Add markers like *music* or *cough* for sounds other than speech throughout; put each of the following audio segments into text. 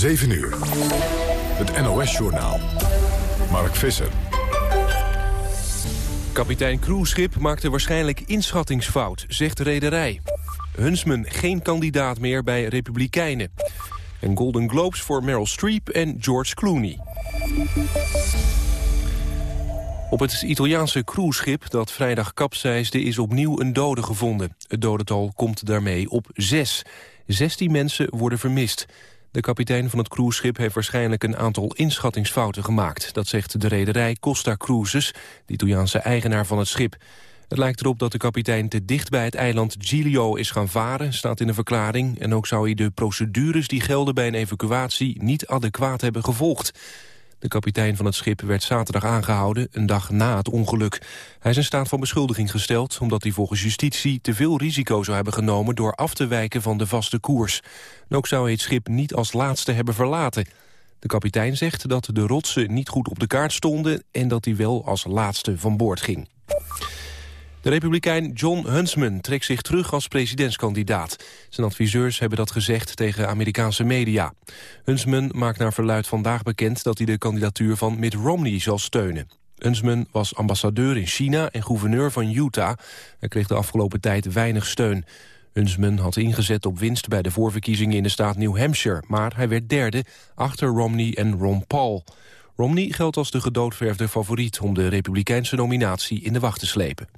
7 uur. Het NOS-journaal. Mark Visser. Kapitein cruiseschip maakte waarschijnlijk inschattingsfout, zegt de rederij. Hunsman geen kandidaat meer bij Republikeinen. En Golden Globes voor Meryl Streep en George Clooney. Op het Italiaanse cruiseschip dat vrijdag kapseisde is opnieuw een dode gevonden. Het dodental komt daarmee op zes. Zestien mensen worden vermist. De kapitein van het cruiseschip heeft waarschijnlijk een aantal inschattingsfouten gemaakt. Dat zegt de rederij Costa Cruises, de Italiaanse eigenaar van het schip. Het lijkt erop dat de kapitein te dicht bij het eiland Giglio is gaan varen, staat in een verklaring. En ook zou hij de procedures die gelden bij een evacuatie niet adequaat hebben gevolgd. De kapitein van het schip werd zaterdag aangehouden, een dag na het ongeluk. Hij is in staat van beschuldiging gesteld... omdat hij volgens justitie te veel risico zou hebben genomen... door af te wijken van de vaste koers. En ook zou hij het schip niet als laatste hebben verlaten. De kapitein zegt dat de rotsen niet goed op de kaart stonden... en dat hij wel als laatste van boord ging. De republikein John Huntsman trekt zich terug als presidentskandidaat. Zijn adviseurs hebben dat gezegd tegen Amerikaanse media. Huntsman maakt naar verluid vandaag bekend dat hij de kandidatuur van Mitt Romney zal steunen. Huntsman was ambassadeur in China en gouverneur van Utah. Hij kreeg de afgelopen tijd weinig steun. Huntsman had ingezet op winst bij de voorverkiezingen in de staat New Hampshire... maar hij werd derde achter Romney en Ron Paul. Romney geldt als de gedoodverfde favoriet om de republikeinse nominatie in de wacht te slepen.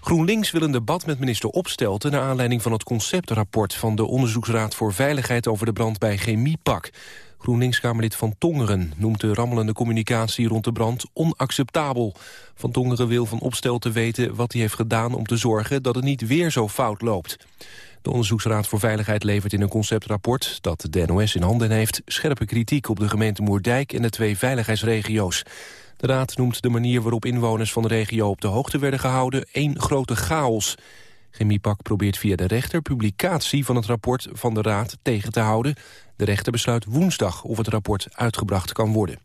GroenLinks wil een debat met minister Opstelten... naar aanleiding van het conceptrapport van de Onderzoeksraad voor Veiligheid... over de brand bij Chemiepak. GroenLinks-Kamerlid Van Tongeren noemt de rammelende communicatie rond de brand onacceptabel. Van Tongeren wil van Opstelten weten wat hij heeft gedaan om te zorgen dat het niet weer zo fout loopt. De Onderzoeksraad voor Veiligheid levert in een conceptrapport... dat de NOS in handen heeft scherpe kritiek op de gemeente Moerdijk... en de twee veiligheidsregio's. De raad noemt de manier waarop inwoners van de regio op de hoogte werden gehouden... één grote chaos. Chemiepak probeert via de rechter publicatie van het rapport van de raad tegen te houden. De rechter besluit woensdag of het rapport uitgebracht kan worden.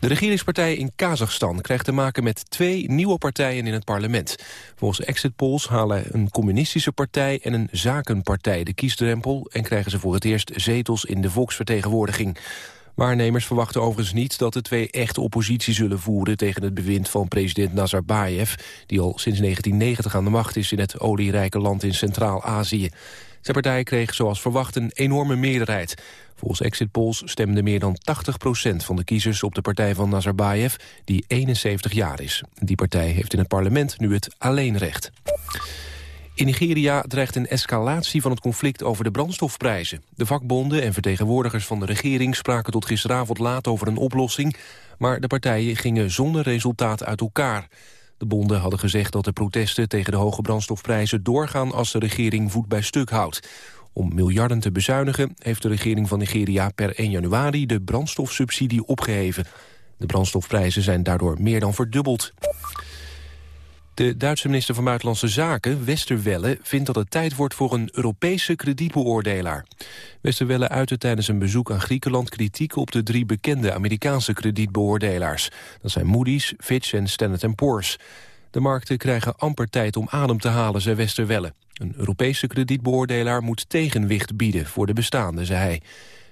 De regeringspartij in Kazachstan krijgt te maken met twee nieuwe partijen in het parlement. Volgens exit polls halen een communistische partij en een zakenpartij de kiesdrempel... en krijgen ze voor het eerst zetels in de volksvertegenwoordiging. Waarnemers verwachten overigens niet dat de twee echt oppositie zullen voeren... tegen het bewind van president Nazarbayev... die al sinds 1990 aan de macht is in het olierijke land in Centraal-Azië. Zijn partij kreeg zoals verwacht een enorme meerderheid. Volgens exit polls stemde meer dan 80% van de kiezers op de partij van Nazarbayev, die 71 jaar is. Die partij heeft in het parlement nu het alleenrecht. In Nigeria dreigt een escalatie van het conflict over de brandstofprijzen. De vakbonden en vertegenwoordigers van de regering spraken tot gisteravond laat over een oplossing, maar de partijen gingen zonder resultaat uit elkaar. De bonden hadden gezegd dat de protesten tegen de hoge brandstofprijzen doorgaan als de regering voet bij stuk houdt. Om miljarden te bezuinigen heeft de regering van Nigeria per 1 januari de brandstofsubsidie opgeheven. De brandstofprijzen zijn daardoor meer dan verdubbeld. De Duitse minister van Buitenlandse Zaken, Westerwelle, vindt dat het tijd wordt voor een Europese kredietbeoordelaar. Westerwelle uitte tijdens een bezoek aan Griekenland kritiek op de drie bekende Amerikaanse kredietbeoordelaars. Dat zijn Moody's, Fitch en Standard Poor's. De markten krijgen amper tijd om adem te halen, zei Westerwelle. Een Europese kredietbeoordelaar moet tegenwicht bieden voor de bestaande, zei hij.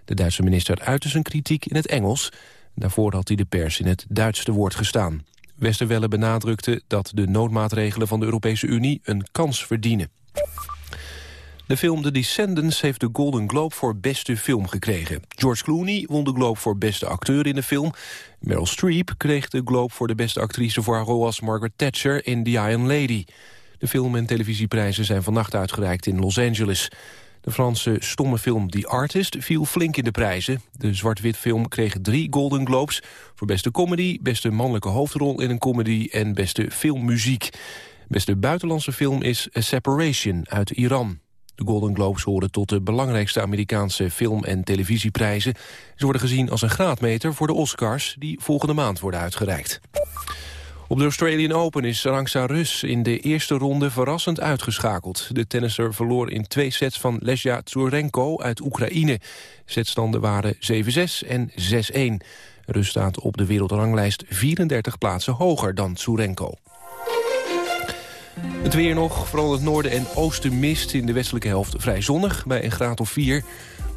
De Duitse minister uitte zijn kritiek in het Engels. Daarvoor had hij de pers in het Duits te woord gestaan. Westerwelle benadrukte dat de noodmaatregelen van de Europese Unie een kans verdienen. De film The Descendants heeft de Golden Globe voor beste film gekregen. George Clooney won de Globe voor beste acteur in de film. Meryl Streep kreeg de Globe voor de beste actrice voor haar rol als Margaret Thatcher in The Iron Lady. De film- en televisieprijzen zijn vannacht uitgereikt in Los Angeles. De Franse stomme film The Artist viel flink in de prijzen. De zwart-wit film kreeg drie Golden Globes... voor beste comedy, beste mannelijke hoofdrol in een comedy... en beste filmmuziek. Beste buitenlandse film is A Separation uit Iran. De Golden Globes horen tot de belangrijkste Amerikaanse film- en televisieprijzen. Ze worden gezien als een graadmeter voor de Oscars... die volgende maand worden uitgereikt. Op de Australian Open is Sarangsa Rus in de eerste ronde verrassend uitgeschakeld. De tennisser verloor in twee sets van Lesja Tsurenko uit Oekraïne. Zetstanden waren 7-6 en 6-1. Rus staat op de wereldranglijst 34 plaatsen hoger dan Tsurenko. Het weer nog, vooral het noorden en oosten mist. In de westelijke helft vrij zonnig, bij een graad of 4.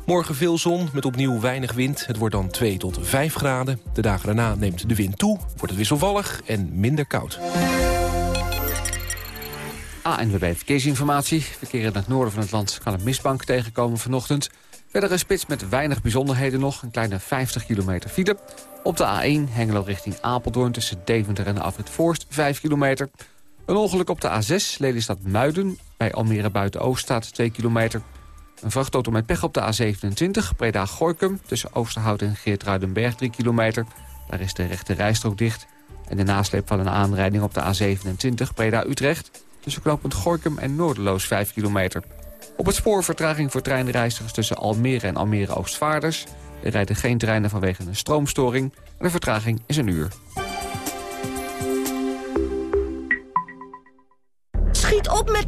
Morgen veel zon met opnieuw weinig wind. Het wordt dan 2 tot 5 graden. De dagen daarna neemt de wind toe, wordt het wisselvallig en minder koud. ANWB Verkeersinformatie. Verkeer in het noorden van het land kan een mistbank tegenkomen vanochtend. Verder een spits met weinig bijzonderheden nog. Een kleine 50 kilometer file. Op de A1 Hengelo richting Apeldoorn tussen Deventer en afrit Voorst 5 kilometer. Een ongeluk op de A6 Lelystad-Muiden. Bij Almere Buiten-Oost staat 2 kilometer. Een vrachtauto met pech op de A27 Breda-Gorkum... tussen Oosterhout en Geertruidenberg 3 kilometer. Daar is de rechte rijstrook dicht. En de nasleep van een aanrijding op de A27 Breda-Utrecht... tussen knooppunt Gorkum en Noorderloos 5 kilometer. Op het spoor vertraging voor treinreizigers tussen Almere en Almere-Oostvaarders. Er rijden geen treinen vanwege een stroomstoring. En de vertraging is een uur.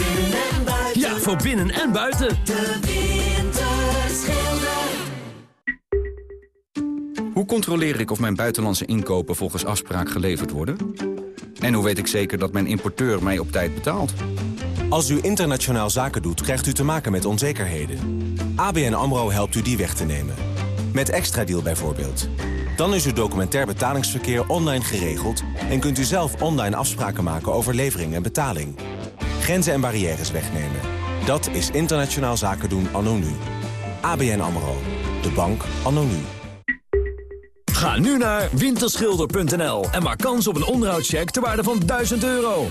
Voor binnen en buiten. Ja, voor binnen en buiten. De Winterschilder. Hoe controleer ik of mijn buitenlandse inkopen volgens afspraak geleverd worden? En hoe weet ik zeker dat mijn importeur mij op tijd betaalt? Als u internationaal zaken doet, krijgt u te maken met onzekerheden. ABN AMRO helpt u die weg te nemen. Met Extra Deal bijvoorbeeld. Dan is uw documentair betalingsverkeer online geregeld... en kunt u zelf online afspraken maken over levering en betaling. Grenzen en barrières wegnemen. Dat is internationaal zaken doen anno nu. ABN AMRO. De bank anno nu. Ga nu naar winterschilder.nl en maak kans op een onderhoudscheck ter waarde van 1000 euro.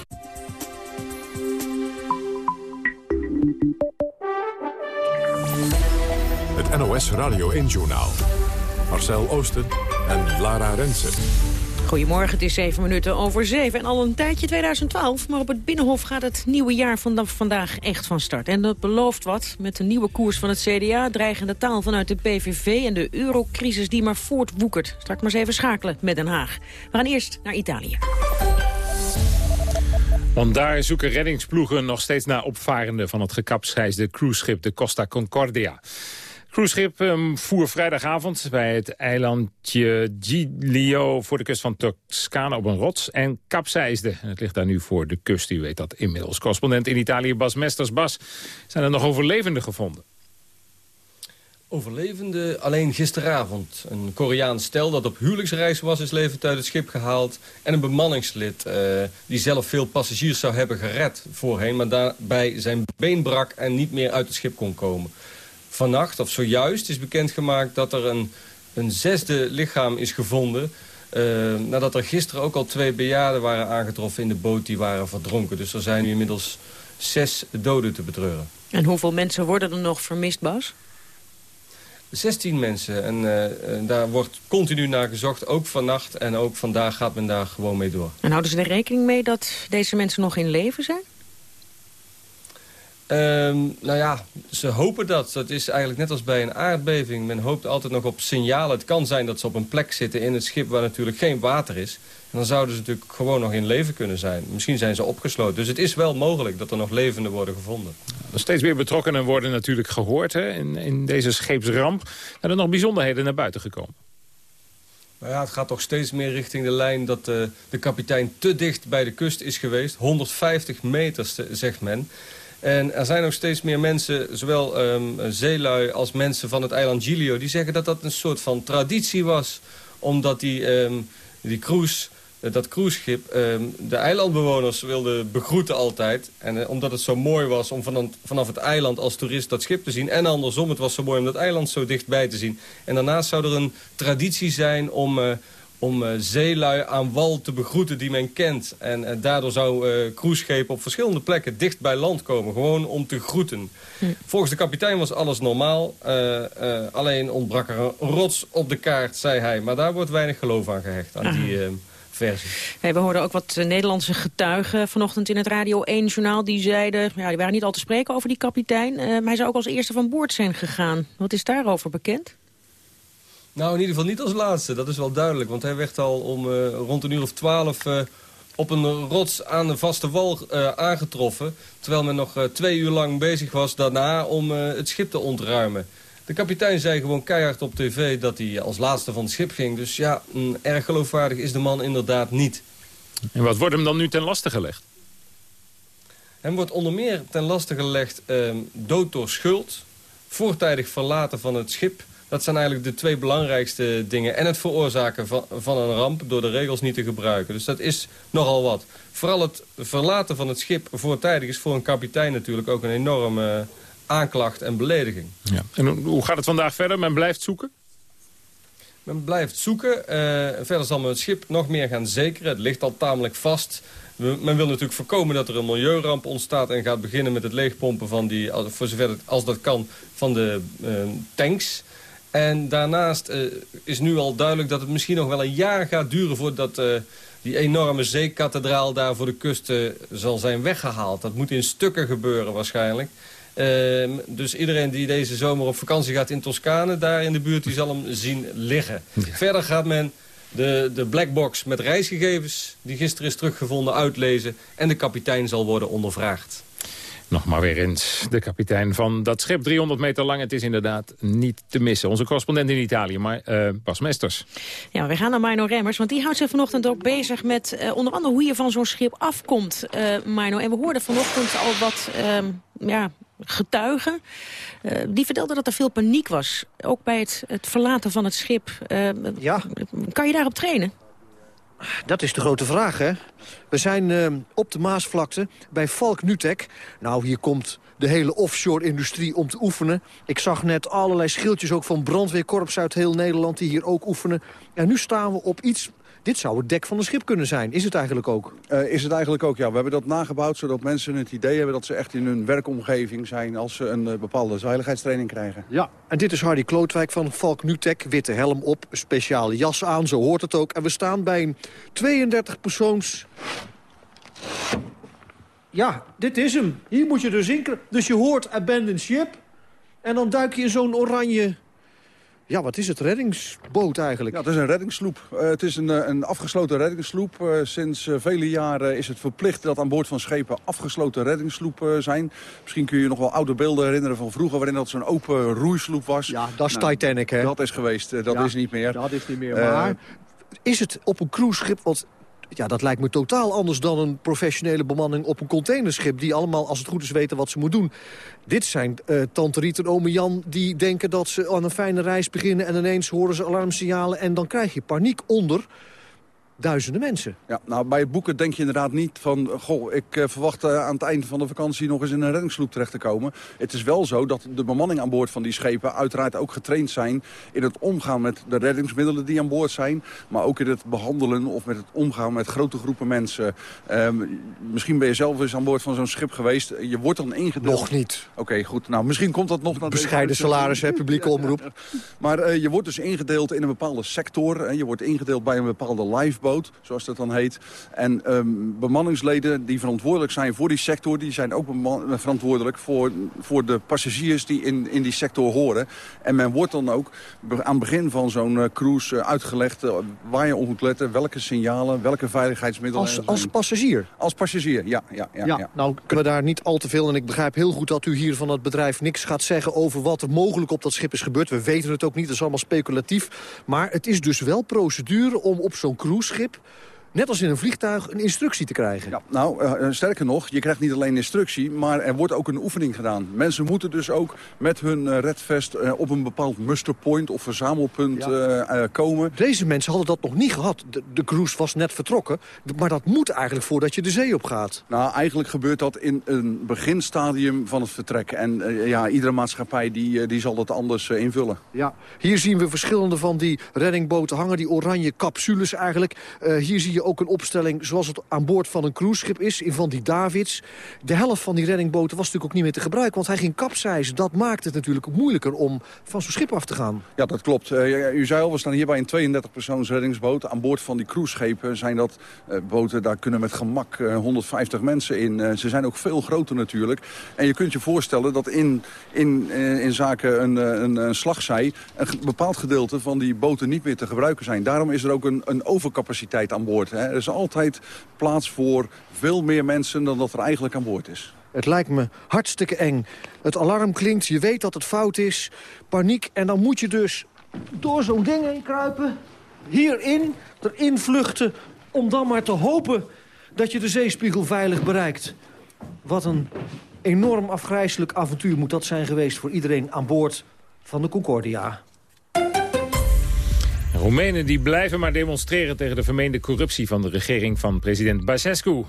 Het NOS Radio 1-journaal. Marcel Oosten en Lara Rensen. Goedemorgen, het is 7 minuten over 7 en al een tijdje 2012. Maar op het Binnenhof gaat het nieuwe jaar vanaf vandaag echt van start. En dat belooft wat. Met de nieuwe koers van het CDA, dreigende taal vanuit de PVV... en de eurocrisis die maar voortwoekert. Straks maar eens even schakelen met Den Haag. We gaan eerst naar Italië. Want daar zoeken reddingsploegen nog steeds naar opvarenden... van het gekapseisde cruiseschip de Costa Concordia. Cruiseschip um, voer vrijdagavond bij het eilandje Giglio... voor de kust van Toscane op een rots en kapseisde. Het ligt daar nu voor de kust, u weet dat inmiddels. Correspondent in Italië, Bas Mesters. Bas, zijn er nog overlevenden gevonden? Overlevende alleen gisteravond. Een Koreaans stel dat op huwelijksreis was is levend uit het schip gehaald. En een bemanningslid uh, die zelf veel passagiers zou hebben gered voorheen... maar daarbij zijn been brak en niet meer uit het schip kon komen. Vannacht, of zojuist, is bekendgemaakt dat er een, een zesde lichaam is gevonden... Uh, nadat er gisteren ook al twee bejaarden waren aangetroffen in de boot... die waren verdronken. Dus er zijn nu inmiddels zes doden te betreuren. En hoeveel mensen worden er nog vermist, Bas? 16 mensen. En uh, daar wordt continu naar gezocht, ook vannacht. En ook vandaag gaat men daar gewoon mee door. En houden ze er rekening mee dat deze mensen nog in leven zijn? Um, nou ja, ze hopen dat. Dat is eigenlijk net als bij een aardbeving. Men hoopt altijd nog op signalen. Het kan zijn dat ze op een plek zitten in het schip waar natuurlijk geen water is. En dan zouden ze natuurlijk gewoon nog in leven kunnen zijn. Misschien zijn ze opgesloten. Dus het is wel mogelijk dat er nog levenden worden gevonden. Steeds meer betrokkenen worden natuurlijk gehoord hè, in, in deze scheepsramp. Zijn er nog bijzonderheden naar buiten gekomen? Nou ja, het gaat toch steeds meer richting de lijn dat de, de kapitein te dicht bij de kust is geweest. 150 meter, zegt men. En er zijn ook steeds meer mensen, zowel um, zeelui als mensen van het eiland Giglio... die zeggen dat dat een soort van traditie was. Omdat die, um, die cruise, dat cruiseschip um, de eilandbewoners wilde begroeten altijd. En uh, omdat het zo mooi was om van, vanaf het eiland als toerist dat schip te zien. En andersom, het was zo mooi om dat eiland zo dichtbij te zien. En daarnaast zou er een traditie zijn om... Uh, om uh, zeelui aan wal te begroeten die men kent. En uh, daardoor zou uh, cruiseschepen op verschillende plekken dicht bij land komen. Gewoon om te groeten. Hm. Volgens de kapitein was alles normaal. alleen ontbrak er een rots op de kaart, zei hij. Maar daar wordt weinig geloof aan gehecht, aan ah. die versie. Hey, we hoorden ook wat eh, Nederlandse getuigen vanochtend in het Radio 1-journaal. Die zeiden, ja, die waren niet al te spreken over die kapitein. eh, maar hij zou ook als eerste van boord zijn gegaan. Wat is daarover bekend? Nou, in ieder geval niet als laatste. Dat is wel duidelijk. Want hij werd al om eh, rond een uur of twaalf eh, op een rots aan de vaste wal eh, aangetroffen. Terwijl men nog twee uur lang bezig was daarna om het schip te ontruimen. De kapitein zei gewoon keihard op tv dat hij als laatste van het schip ging. Dus ja, mm, erg geloofwaardig is de man inderdaad niet. En wat wordt hem dan nu ten laste gelegd? Hem wordt onder meer ten laste gelegd ehm, dood door schuld, voortijdig verlaten van het schip. Dat zijn eigenlijk de twee belangrijkste dingen. En het veroorzaken van, van een ramp door de regels niet te gebruiken. Dus dat is nogal wat. Vooral het verlaten van het schip voortijdig is voor een kapitein natuurlijk ook een enorme aanklacht en belediging. Ja. En hoe- gaat het vandaag verder? Men blijft zoeken? Men blijft zoeken. Eh, verder zal men het schip nog meer gaan zekeren. Het ligt al tamelijk vast. Men wil natuurlijk voorkomen dat er een milieuramp ontstaat... en gaat beginnen met het leegpompen van die, voor zover het, als dat kan, van de eh, tanks. En daarnaast eh, is nu al duidelijk dat het misschien nog wel een jaar gaat duren... voordat eh, die enorme zeekathedraal daar voor de kust eh, zal zijn weggehaald. Dat moet in stukken gebeuren waarschijnlijk. Ehm, dus iedereen die deze zomer op vakantie gaat in Toscane... daar in de buurt, die zal hem zien liggen. Verder gaat men de, de blackbox met reisgegevens... die gisteren is teruggevonden, uitlezen... en de kapitein zal worden ondervraagd. Nog maar weer eens de kapitein van dat schip. 300 meter lang, het is inderdaad niet te missen. Onze correspondent in Italië, maar eh Bas Mesters. Ja, we gaan naar Mino Remmers, want die houdt zich vanochtend ook bezig met eh, onder andere hoe je van zo'n schip afkomt, eh Mino. En we hoorden vanochtend al wat ehm, ja, getuigen. Eh, die vertelden dat er veel paniek was, ook bij het, het verlaten van het schip. Eh, Ja. Kan je daarop trainen? Dat is de grote vraag, hè? We zijn eh, op de Maasvlakte bij Valk Nutek. Nou, hier komt de hele offshore-industrie om te oefenen. Ik zag net allerlei schildjes ook van brandweerkorps uit heel Nederland... die hier ook oefenen. En nu staan we op iets... Dit zou het dek van een schip kunnen zijn. Is het eigenlijk ook? Eh, is het eigenlijk ook, ja. We hebben dat nagebouwd zodat mensen het idee hebben... dat ze echt in hun werkomgeving zijn als ze een eh, bepaalde veiligheidstraining krijgen. Ja. En dit is Hardy Klootwijk van Valk Nutek. Witte helm op, speciale jas aan, zo hoort het ook. En we staan bij een 32 persoons... Ja, dit is hem. Hier moet je dus in. Dus je hoort abandoned ship. En dan duik je in zo'n oranje... Ja, wat is het? Reddingsboot eigenlijk? Ja, het is een reddingssloep. Eh, het is een, eh, een afgesloten reddingssloep. Eh, sinds vele jaren is het verplicht dat aan boord van schepen afgesloten reddingssloepen zijn. Misschien kun je je nog wel oude beelden herinneren van vroeger... waarin dat zo'n open roeisloep was. Ja, dat is Titanic, hè? Dat is geweest. dat Ja, is niet meer. Dat is niet meer. Maar is het op een cruiseschip... wat ja, dat lijkt me totaal anders dan een professionele bemanning op een containerschip... die allemaal, als het goed is, weten wat ze moeten doen. Dit zijn eh tante Riet en ome Jan die denken dat ze aan een fijne reis beginnen... en ineens horen ze alarmsignalen en dan krijg je paniek onder duizenden mensen. Ja, nou, bij het boeken denk je inderdaad niet van... goh, ik eh, verwacht eh, aan het eind van de vakantie nog eens in een reddingssloep terecht te komen. Het is wel zo dat de bemanning aan boord van die schepen... uiteraard ook getraind zijn in het omgaan met de reddingsmiddelen die aan boord zijn... maar ook in het behandelen of met het omgaan met grote groepen mensen. Ehm, misschien ben je zelf eens aan boord van zo'n schip geweest. Je wordt dan ingedeeld... Nog niet. Oké, goed. Nou, misschien komt dat nog naar Bescheiden salaris, hè, publieke omroep. Maar eh, je wordt dus ingedeeld in een bepaalde sector. En je wordt ingedeeld bij een bepaalde lifeboat, zoals dat dan heet. En ehm, bemanningsleden die verantwoordelijk zijn voor die sector... die zijn ook eh, verantwoordelijk voor, voor de passagiers die in, in die sector horen. En men wordt dan ook aan het begin van zo'n eh, cruise eh, uitgelegd... waar je op moet letten, welke signalen, welke veiligheidsmiddelen... Als, als passagier? Als passagier, ja. ja, ja, Ja, ja. nou kunnen we daar niet al te veel... en ik begrijp heel goed dat u hier van het bedrijf niks gaat zeggen... over wat er mogelijk op dat schip is gebeurd. We weten het ook niet, dat is allemaal speculatief. Maar het is dus wel procedure om op zo'n cruiseschip... net als in een vliegtuig, een instructie te krijgen. Ja, nou, eh, eh, sterker nog, je krijgt niet alleen instructie, maar er wordt ook een oefening gedaan. Mensen moeten dus ook met hun eh, redvest op een bepaald musterpoint of verzamelpunt komen. Deze mensen hadden dat nog niet gehad. De, de cruise was net vertrokken. Maar dat moet eigenlijk voordat je de zee op gaat. Nou, eigenlijk gebeurt dat in een beginstadium van het vertrek. En ja, iedere maatschappij die, die zal dat anders invullen. Ja. Hier zien we verschillende van die reddingboten hangen. Die oranje capsules eigenlijk. Hier zie je ook een opstelling zoals het aan boord van een cruiseschip is, in Van die Davids. De helft van die reddingboten was natuurlijk ook niet meer te gebruiken, want hij ging kapseizen. Dat maakt het natuurlijk moeilijker om van zo'n schip af te gaan. Ja, dat klopt. Uh, u zei al, we staan hier bij een 32 persoons reddingsboot. Aan boord van die cruiseschepen zijn dat uh, boten, daar kunnen met gemak 150 mensen in. ze zijn ook veel groter natuurlijk. En je kunt je voorstellen dat in, in, in zaken een, een, een slagzij... een bepaald gedeelte van die boten niet meer te gebruiken zijn. Daarom is er ook een, een overcapaciteit aan boord. Hè. Er is altijd plaats voor veel meer mensen dan dat er eigenlijk aan boord is. Het lijkt me hartstikke eng. Het alarm klinkt, je weet dat het fout is. Paniek en dan moet je dus door zo'n ding heen kruipen. Hierin, erin vluchten. Om dan maar te hopen dat je de zeespiegel veilig bereikt. Wat een enorm afgrijzelijk avontuur moet dat zijn geweest... voor iedereen aan boord van de Concordia. Roemenen die blijven maar demonstreren tegen de vermeende corruptie van de regering van president Basescu.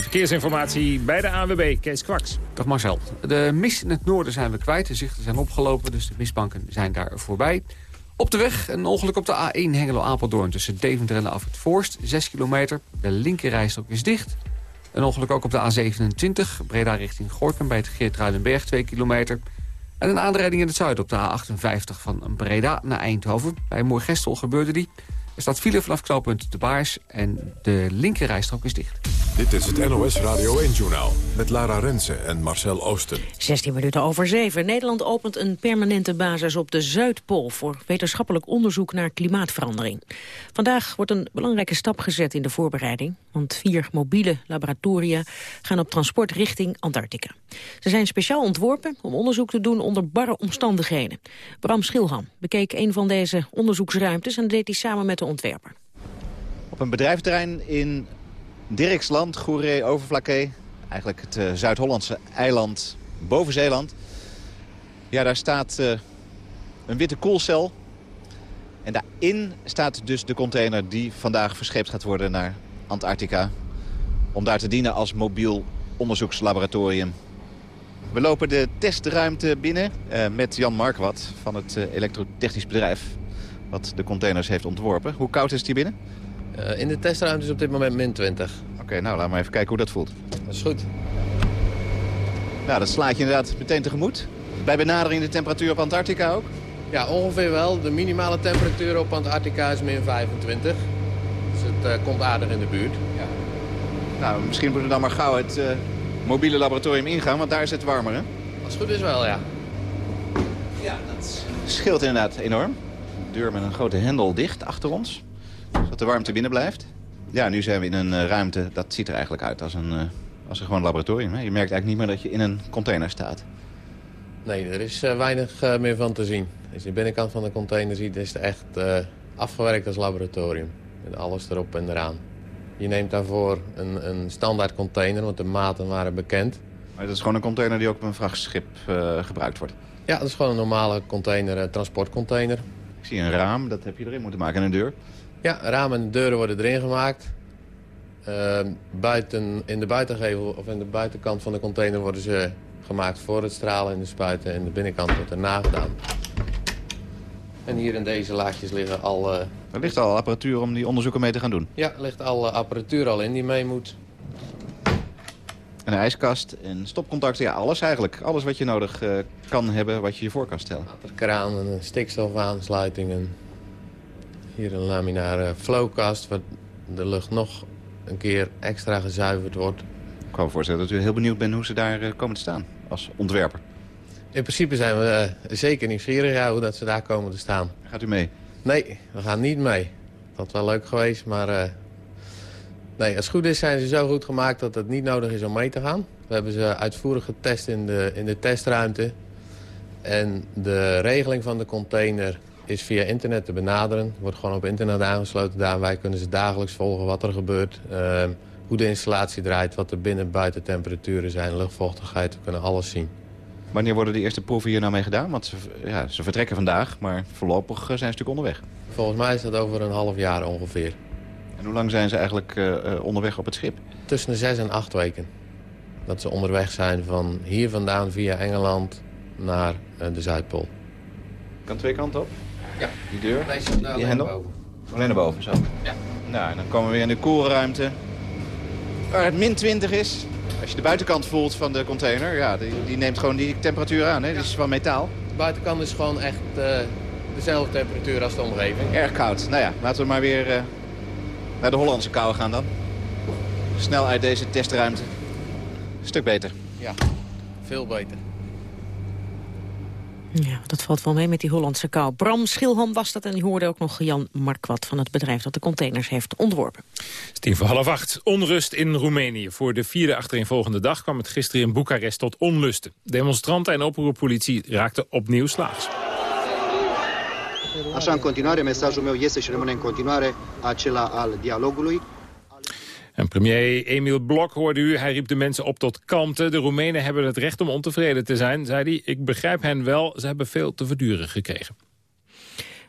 Verkeersinformatie bij de ANWB, Kees Kwaks. Dag Marcel. De mis in het noorden zijn we kwijt. De zichten zijn opgelopen, dus de misbanken zijn daar voorbij. Op de weg een ongeluk op de A1 Hengelo-Apeldoorn tussen Deventer en Afrit Voorst. 6 kilometer. De linkerrijstrook is dicht. Een ongeluk ook op de A27, Breda richting Gorkum bij het Geertruidenberg 2 kilometer. En een aanrijding in het zuiden op de A58 van Breda naar Eindhoven. Bij Moorgestel gebeurde die. Er staat file vanaf knooppunt De Baars en de linkerrijstrook is dicht. Dit is het NOS Radio 1-journaal met Lara Rensen en Marcel Oosten. 16 minuten over 7. Nederland opent een permanente basis op de Zuidpool... voor wetenschappelijk onderzoek naar klimaatverandering. Vandaag wordt een belangrijke stap gezet in de voorbereiding... want vier mobiele laboratoria gaan op transport richting Antarctica. Ze zijn speciaal ontworpen om onderzoek te doen onder barre omstandigheden. Bram Schilham bekeek een van deze onderzoeksruimtes... en deed die samen met ontwerper. Op een bedrijventerrein in Dirksland, Goeree, Overflakkee. Eigenlijk het uh, Zuid-Hollandse eiland boven Zeeland. Ja, daar staat uh, een witte koelcel. En daarin staat dus de container die vandaag verscheept gaat worden naar Antarctica. Om daar te dienen als mobiel onderzoekslaboratorium. We lopen de testruimte binnen uh, met Jan Markwat van het elektrotechnisch bedrijf... wat de containers heeft ontworpen. Hoe koud is het hier binnen? Uh, in de testruimte is op dit moment min 20. Oké, okay, nou laten we even kijken hoe dat voelt. Dat is goed. Nou, dat slaat je inderdaad meteen tegemoet. Bij benadering de temperatuur op Antarctica ook? Ja, ongeveer wel. De minimale temperatuur op Antarctica is min 25. Dus het uh, komt aardig in de buurt. Ja. Nou, misschien moeten we dan maar gauw het uh, mobiele laboratorium ingaan, want daar is het warmer, hè? Als het goed is wel, ja. Ja, dat scheelt inderdaad enorm. De deur met een grote hendel dicht achter ons zodat de warmte binnen blijft. Ja, nu zijn we in een uh, ruimte, dat ziet er eigenlijk uit als een, uh, als een gewoon laboratorium. Hè? Je merkt eigenlijk niet meer dat je in een container staat. Nee, er is uh, weinig meer van te zien. Als je de binnenkant van de container ziet, is het echt afgewerkt als laboratorium. Met alles erop en eraan. Je neemt daarvoor een, een standaard container, want de maten waren bekend. Maar dat is gewoon een container die ook op een vrachtschip gebruikt wordt? Ja, dat is gewoon een normale container, transportcontainer. Ik zie een raam, dat heb je erin moeten maken en een deur. Ja, ramen en deuren worden erin gemaakt. Uh, buiten, in de buitengevel of in de buitenkant van de container worden ze gemaakt voor het stralen in de spuiten. En de binnenkant wordt erna gedaan. En hier in deze laagjes liggen al... Uh... Er ligt al apparatuur om die onderzoeken mee te gaan doen? Ja, er ligt al uh, apparatuur al in die mee moet. Een ijskast en stopcontacten, ja, alles eigenlijk. Alles wat je nodig uh, kan hebben, wat je je voor kan stellen. Waterkraan en een stikstofaansluiting en hier een laminare flowkast, waar de lucht nog een keer extra gezuiverd wordt. Ik kan me voorstellen dat u heel benieuwd bent hoe ze daar eh, komen te staan als ontwerper. In principe zijn we uh, zeker nieuwsgierig ja, hoe dat ze daar komen te staan. Gaat u mee? Nee, we gaan niet mee. Dat was wel leuk geweest, maar... Nee, als het goed is zijn ze zo goed gemaakt dat het niet nodig is om mee te gaan. We hebben ze uitvoerig getest in de, in de testruimte. En de regeling van de container is via internet te benaderen. Wordt gewoon op internet aangesloten daar. Wij kunnen ze dagelijks volgen wat er gebeurt. Uh, hoe de installatie draait, wat de binnen- en buitentemperaturen zijn, luchtvochtigheid. We kunnen alles zien. Wanneer worden de eerste proeven hier nou mee gedaan? Want ze, ja, ze vertrekken vandaag, maar voorlopig zijn ze natuurlijk onderweg. Volgens mij is dat over een half jaar ongeveer. En hoe lang zijn ze eigenlijk uh, onderweg op het schip? Tussen de zes en acht weken. Dat ze onderweg zijn van hier vandaan via Engeland naar uh, de Zuidpool. Kan twee kanten op? Ja. Die deur? Nee, die, die hendel? Alleen naar boven, zo. Ja. Nou, en dan komen we weer in de koelruimte. Waar het min 20 is. Als je de buitenkant voelt van de container, ja, die, die neemt gewoon die temperatuur aan. Hè? Die is van metaal. De buitenkant is gewoon echt eh, dezelfde temperatuur als de omgeving. Erg koud. Nou ja, laten we maar weer eh, naar de Hollandse kou gaan dan. Snel uit deze testruimte. Een stuk beter. Ja, veel beter. Ja, dat valt wel mee met die Hollandse kou. Bram Schilham was dat en die hoorde ook nog Jan Markwat... van het bedrijf dat de containers heeft ontworpen. Het is tien voor half acht. Onrust in Roemenië. Voor de vierde achtereenvolgende dag kwam het gisteren in Boekarest tot onlusten. Demonstranten en oproerpolitie raakten opnieuw slaags. Așa, în continuare, mesajul meu este și rămâne în continuare acela al dialogului. En premier Emiel Blok hoorde u, hij riep de mensen op tot kalmte. De Roemenen hebben het recht om ontevreden te zijn, zei hij. Ik begrijp hen wel, ze hebben veel te verduren gekregen.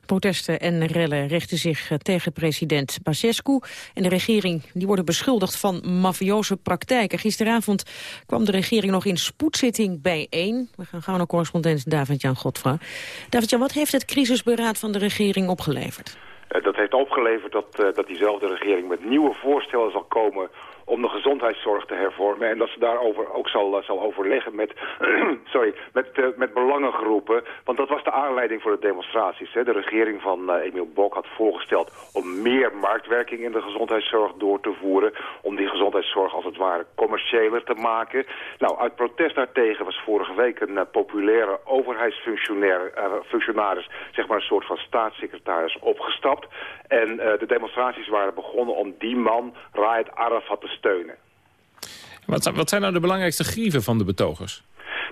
Protesten en rellen richten zich eh, tegen president Basescu. En de regering die worden beschuldigd van mafioze praktijken. Gisteravond kwam de regering nog in spoedzitting bijeen. We gaan gauw naar correspondent David-Jan Godfra. David-Jan, wat heeft het crisisberaad van de regering opgeleverd? Eh, Dat heeft opgeleverd dat, eh, dat diezelfde regering met nieuwe voorstellen zal komen om de gezondheidszorg te hervormen. En dat ze daarover ook zal, eh, zal overleggen met, *clears throat* sorry, met, eh, met belangengroepen. Want dat was de aanleiding voor de demonstraties. Hè. De regering van eh, Emiel Bok had voorgesteld om meer marktwerking in de gezondheidszorg door te voeren. Om die gezondheidszorg als het ware commerciëler te maken. Nou, uit protest daartegen was vorige week een populaire overheidsfunctionaris, functionaris, zeg maar een soort van staatssecretaris, opgestapt. En de demonstraties waren begonnen om die man, Raed Arafat, te steunen. Wat, wat zijn nou de belangrijkste grieven van de betogers?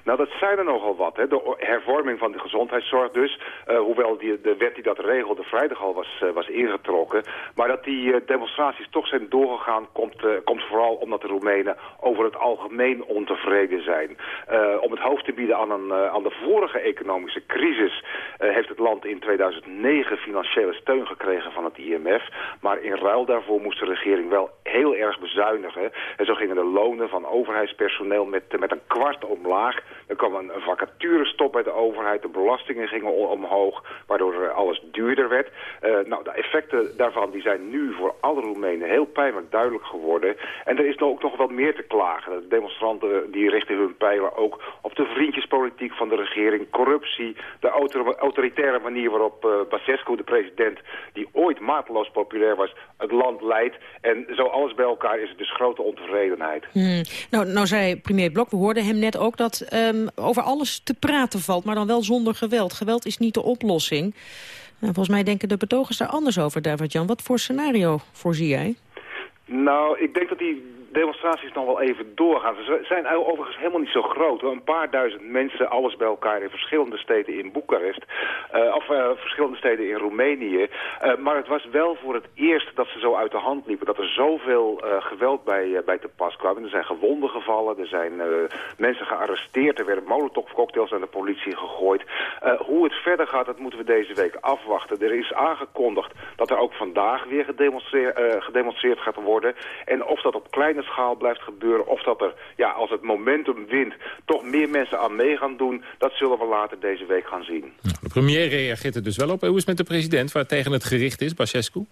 Nou, dat zijn er nogal wat. Hè. De hervorming van de gezondheidszorg dus. eh, hoewel die, de wet die dat regelde vrijdag al was, eh, was ingetrokken. Maar dat die eh, demonstraties toch zijn doorgegaan... Komt, komt vooral omdat de Roemenen over het algemeen ontevreden zijn. Om het hoofd te bieden aan, een, aan de vorige economische crisis... heeft het land in 2009 financiële steun gekregen van het IMF. Maar in ruil daarvoor moest de regering wel heel erg bezuinigen. En zo gingen de lonen van overheidspersoneel met, met een kwart omlaag. Er kwam een, vacaturestop bij de overheid. De belastingen gingen omhoog, waardoor er alles duurder werd. Eh, nou, de effecten daarvan die zijn nu voor alle Roemenen heel pijnlijk duidelijk geworden. En er is ook nog wat meer te klagen. De demonstranten die richten hun pijlen ook op de vriendjespolitiek van de regering. Corruptie, de autor- autoritaire manier waarop eh, Basescu, de president... die ooit mateloos populair was, het land leidt. En zo alles bij elkaar is het dus grote ontevredenheid. Hmm. Nou, nou zei premier Blok, we hoorden hem net ook... dat ehm, over alles te praten valt, maar dan wel zonder geweld. Geweld is niet de oplossing. Nou, volgens mij denken de betogers daar anders over, David-Jan. Wat voor scenario voorzie jij? Nou, ik denk dat die demonstraties nog wel even doorgaan. Ze zijn overigens helemaal niet zo groot. Een paar duizend mensen, alles bij elkaar in verschillende steden in Boekarest. eh, of eh, verschillende steden in Roemenië. Eh, maar het was wel voor het eerst dat ze zo uit de hand liepen. Dat er zoveel geweld bij, bij te pas kwam. Er zijn gewonden gevallen, er zijn mensen gearresteerd. Er werden molotovcocktails aan de politie gegooid. Hoe het verder gaat, dat moeten we deze week afwachten. Er is aangekondigd dat er ook vandaag weer gedemonstreerd gaat worden. En of dat op kleine schaal blijft gebeuren... of dat er, ja, als het momentum wint, toch meer mensen aan mee gaan doen... dat zullen we later deze week gaan zien. De premier reageert er dus wel op. Hoe is het met de president, waar tegen het gericht is, Basescu?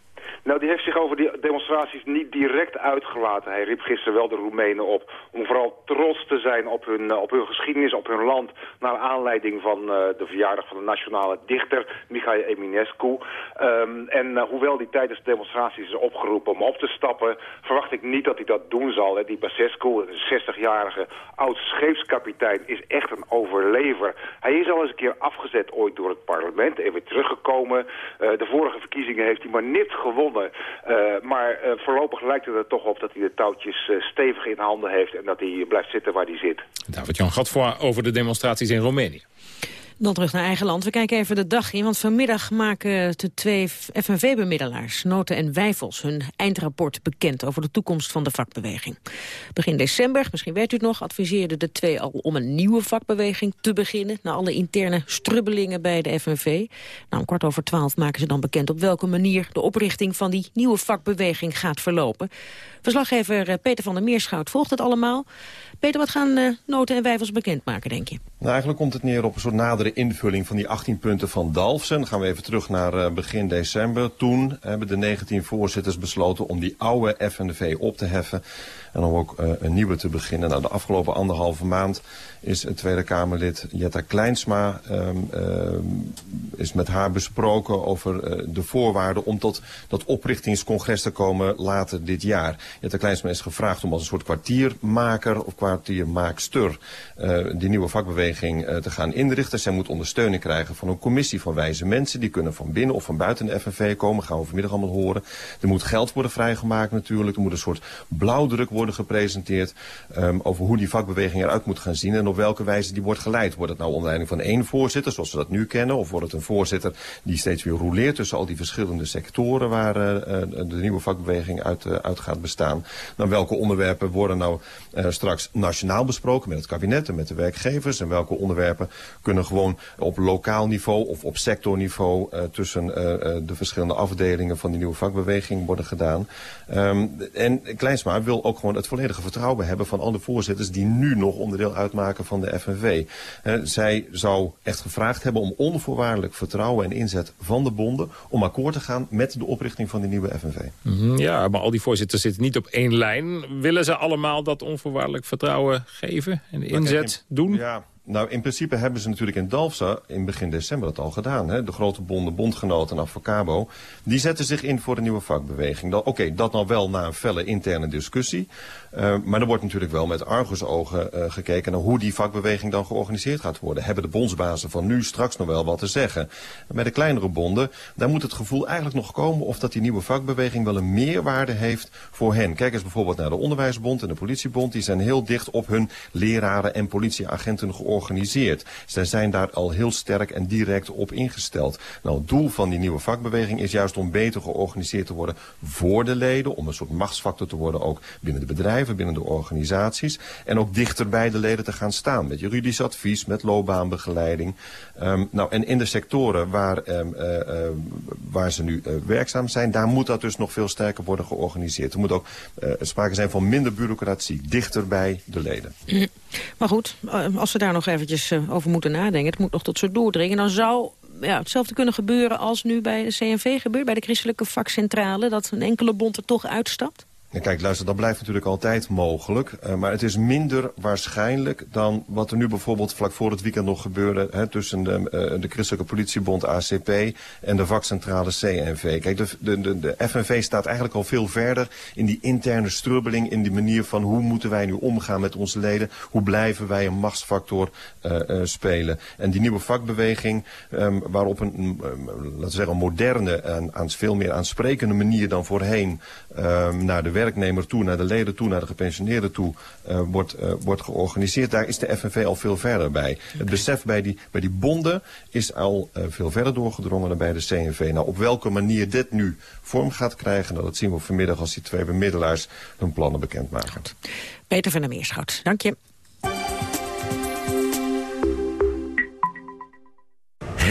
Nou, die heeft zich over die demonstraties niet direct uitgelaten. Hij riep gisteren wel de Roemenen op om vooral trots te zijn op hun, eh, op hun geschiedenis, op hun land... naar aanleiding van eh, de verjaardag van de nationale dichter Michail Eminescu. Ehm, en eh, hoewel die tijdens de demonstraties is opgeroepen om op te stappen... verwacht ik niet dat hij dat doen zal. Hè. Die Basescu, een 60-jarige oud-scheepskapitein, is echt een overlever. Hij is al eens een keer afgezet ooit door het parlement en weer teruggekomen. De vorige verkiezingen heeft hij maar niet gewonnen. Eh, maar eh, voorlopig lijkt het er toch op dat hij de touwtjes eh, stevig in handen heeft... en dat hij blijft zitten waar hij zit. David-Jan Gadvoor over de demonstraties in Roemenië. Dan terug naar eigen land. We kijken even de dag in, want vanmiddag maken de twee FNV-bemiddelaars, Noten en Wijfels, hun eindrapport bekend over de toekomst van de vakbeweging. Begin december, misschien weet u het nog, adviseerden de twee al om een nieuwe vakbeweging te beginnen, na alle interne strubbelingen bij de FNV. Nou, om kwart over twaalf maken ze dan bekend op welke manier de oprichting van die nieuwe vakbeweging gaat verlopen. Verslaggever eh, Peter van der Meerschout volgt het allemaal. Peter, wat gaan eh, Noten en Wijfels bekendmaken, denk je? Nou, eigenlijk komt het neer op een soort nadere invulling van die 18 punten van Dalfsen. Dan gaan we even terug naar uh, begin december. Toen hebben de 19 voorzitters besloten om die oude FNV op te heffen. En om ook uh, een nieuwe te beginnen. Nou, de afgelopen anderhalve maand is het Tweede Kamerlid Jetta Kleinsma... Um, um, is met haar besproken over uh, de voorwaarden om tot dat oprichtingscongres te komen later dit jaar. Jetta Kleinsma is gevraagd om als een soort kwartiermaker of kwartiermaakster... Uh, die nieuwe vakbeweging te gaan inrichten. Zij moet ondersteuning krijgen van een commissie van wijze mensen. Die kunnen van binnen of van buiten de FNV komen. Gaan we vanmiddag allemaal horen. Er moet geld worden vrijgemaakt natuurlijk. Er moet een soort blauwdruk worden gepresenteerd... Um, over hoe die vakbeweging eruit moet gaan zien... en op welke wijze die wordt geleid. Wordt het nou onder leiding van één voorzitter, zoals we dat nu kennen... of wordt het een voorzitter die steeds weer roleert tussen al die verschillende sectoren... waar uh, de nieuwe vakbeweging uit, uit gaat bestaan. Nou, welke onderwerpen worden nou straks nationaal besproken met het kabinet en met de werkgevers... en welke onderwerpen kunnen gewoon op lokaal niveau of op sectorniveau... Tussen de verschillende afdelingen van die nieuwe vakbeweging worden gedaan. Um, en Kleinsma wil ook gewoon het volledige vertrouwen hebben van alle voorzitters... die nu nog onderdeel uitmaken van de FNV. Zij zou echt gevraagd hebben om onvoorwaardelijk vertrouwen en inzet van de bonden... om akkoord te gaan met de oprichting van die nieuwe FNV. Mm, ja, maar al die voorzitters zitten niet op één lijn. Willen ze allemaal dat onvoorwaardelijk vertrouwen geven en inzet in, doen? Ja, nou, in principe hebben ze natuurlijk in Dalfsa in begin december dat al gedaan. Hè? De grote bonden, bondgenoten en Avocabo, die zetten zich in voor een nieuwe vakbeweging. Oké, dat nou wel na een felle interne discussie. Uh, maar er wordt natuurlijk wel met argusogen uh, gekeken naar hoe die vakbeweging dan georganiseerd gaat worden. Hebben de bondsbazen van nu straks nog wel wat te zeggen? En bij de kleinere bonden, daar moet het gevoel eigenlijk nog komen of dat die nieuwe vakbeweging wel een meerwaarde heeft voor hen. Kijk eens bijvoorbeeld naar de Onderwijsbond en de Politiebond. Die zijn heel dicht op hun leraren en politieagenten georganiseerd. Zij zijn daar al heel sterk en direct op ingesteld. Nou, het doel van die nieuwe vakbeweging is juist om beter georganiseerd te worden voor de leden. Om een soort machtsfactor te worden ook binnen de bedrijven binnen de organisaties. En ook dichter bij de leden te gaan staan. Met juridisch advies, met loopbaanbegeleiding. Um, nou, en in de sectoren waar, um, uh, uh, waar ze nu uh, werkzaam zijn... daar moet dat dus nog veel sterker worden georganiseerd. Er moet ook sprake zijn van minder bureaucratie. Dichter bij de leden. *clears throat* Maar goed, als we daar nog eventjes over moeten nadenken... het moet nog tot zo doordringen... dan zou ja, hetzelfde kunnen gebeuren als nu bij de CNV gebeurt... bij de christelijke vakcentrale, dat een enkele bond er toch uitstapt? Kijk, luister, dat blijft natuurlijk altijd mogelijk. Uh, maar het is minder waarschijnlijk dan wat er nu bijvoorbeeld vlak voor het weekend nog gebeurde... Hè, tussen de, uh, de Christelijke Politiebond ACP en de vakcentrale CNV. Kijk, de, de, de, FNV staat eigenlijk al veel verder in die interne strubbeling... in die manier van hoe moeten wij nu omgaan met onze leden... hoe blijven wij een machtsfactor uh, spelen. En die nieuwe vakbeweging, um, waarop een, laten we zeggen, moderne... en veel meer aansprekende manier dan voorheen um, naar de werknemer toe, naar de leden toe, naar de gepensioneerden toe uh, wordt, uh, wordt georganiseerd. Daar is de FNV al veel verder bij. Okay. Het besef bij die, bij die bonden is al uh, veel verder doorgedrongen dan bij de CNV. Nou, op welke manier dit nu vorm gaat krijgen, nou, dat zien we vanmiddag als die twee bemiddelaars hun plannen bekendmaken. Peter van der Meerschout, dank je.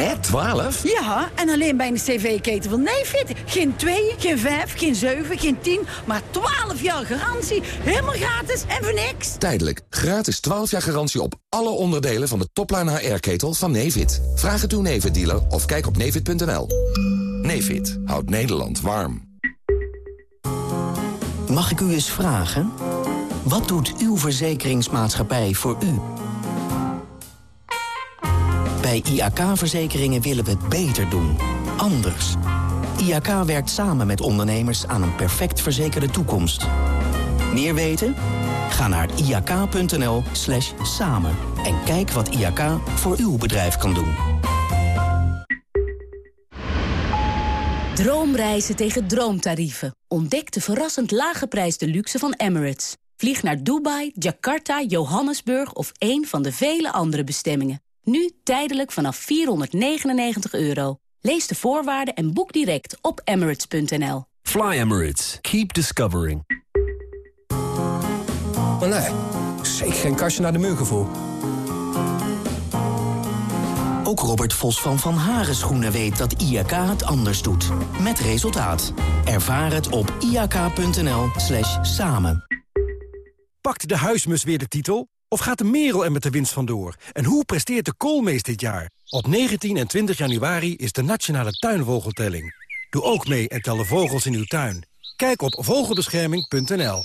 Hè, 12? Ja, en alleen bij een cv-keten van Nefit. Geen 2, geen 5, geen 7, geen 10, maar 12 jaar garantie. Helemaal gratis en voor niks. Tijdelijk. Gratis 12 jaar garantie op alle onderdelen van de topline HR-ketel van Nefit. Vraag het uw Nefit-dealer of kijk op nefit.nl. Nefit houdt Nederland warm. Mag ik u eens vragen? Wat doet uw verzekeringsmaatschappij voor u? Bij IAK-verzekeringen willen we het beter doen. Anders. IAK werkt samen met ondernemers aan een perfect verzekerde toekomst. Meer weten? Ga naar iak.nl slash samen en kijk wat IAK voor uw bedrijf kan doen. Droomreizen tegen droomtarieven. Ontdek de verrassend lage prijs de luxe van Emirates. Vlieg naar Dubai, Jakarta, Johannesburg of een van de vele andere bestemmingen. Nu tijdelijk vanaf 499 euro. Lees de voorwaarden en boek direct op emirates.nl. Fly Emirates. Keep discovering. Maar nee, zeker geen kastje naar de muur gevoel. Ook Robert Vos van Van Haren Schoenen weet dat IAK het anders doet. Met resultaat. Ervaar het op iak.nl slash samen. Pakt de huismus weer de titel? Of gaat de merel er met de winst vandoor? En hoe presteert de koolmees dit jaar? Op 19 en 20 januari is de Nationale Tuinvogeltelling. Doe ook mee en tel de vogels in uw tuin. Kijk op vogelbescherming.nl.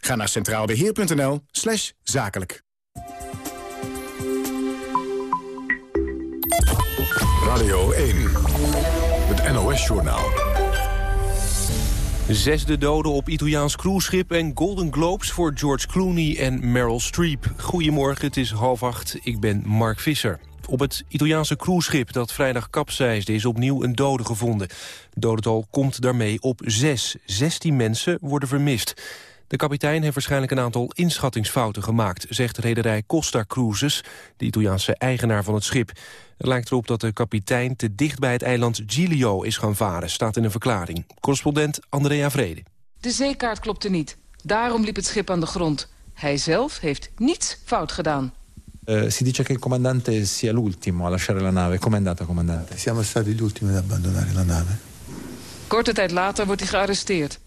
Ga naar centraalbeheer.nl slash zakelijk. Radio 1, het NOS-journaal. Zesde doden op Italiaans cruiseschip en Golden Globes voor George Clooney en Meryl Streep. Goedemorgen, het is half acht, ik ben Mark Visser. Op het Italiaanse cruiseschip dat vrijdag kapseisde is opnieuw een dode gevonden. Het dodental komt daarmee op zes. Zestien mensen worden vermist. De kapitein heeft waarschijnlijk een aantal inschattingsfouten gemaakt... zegt rederij Costa Cruises, de Italiaanse eigenaar van het schip. Het lijkt erop dat de kapitein te dicht bij het eiland Giglio is gaan varen... staat in een verklaring. Correspondent Andrea Vrede. De zeekaart klopte niet. Daarom liep het schip aan de grond. Hij zelf heeft niets fout gedaan. Uh, si dice che il comandante sia l'ultimo a lasciare la nave. Com'è andata, comandante? Siamo stati gli ultimi ad abbandonare la nave. Korte tijd later wordt hij gearresteerd.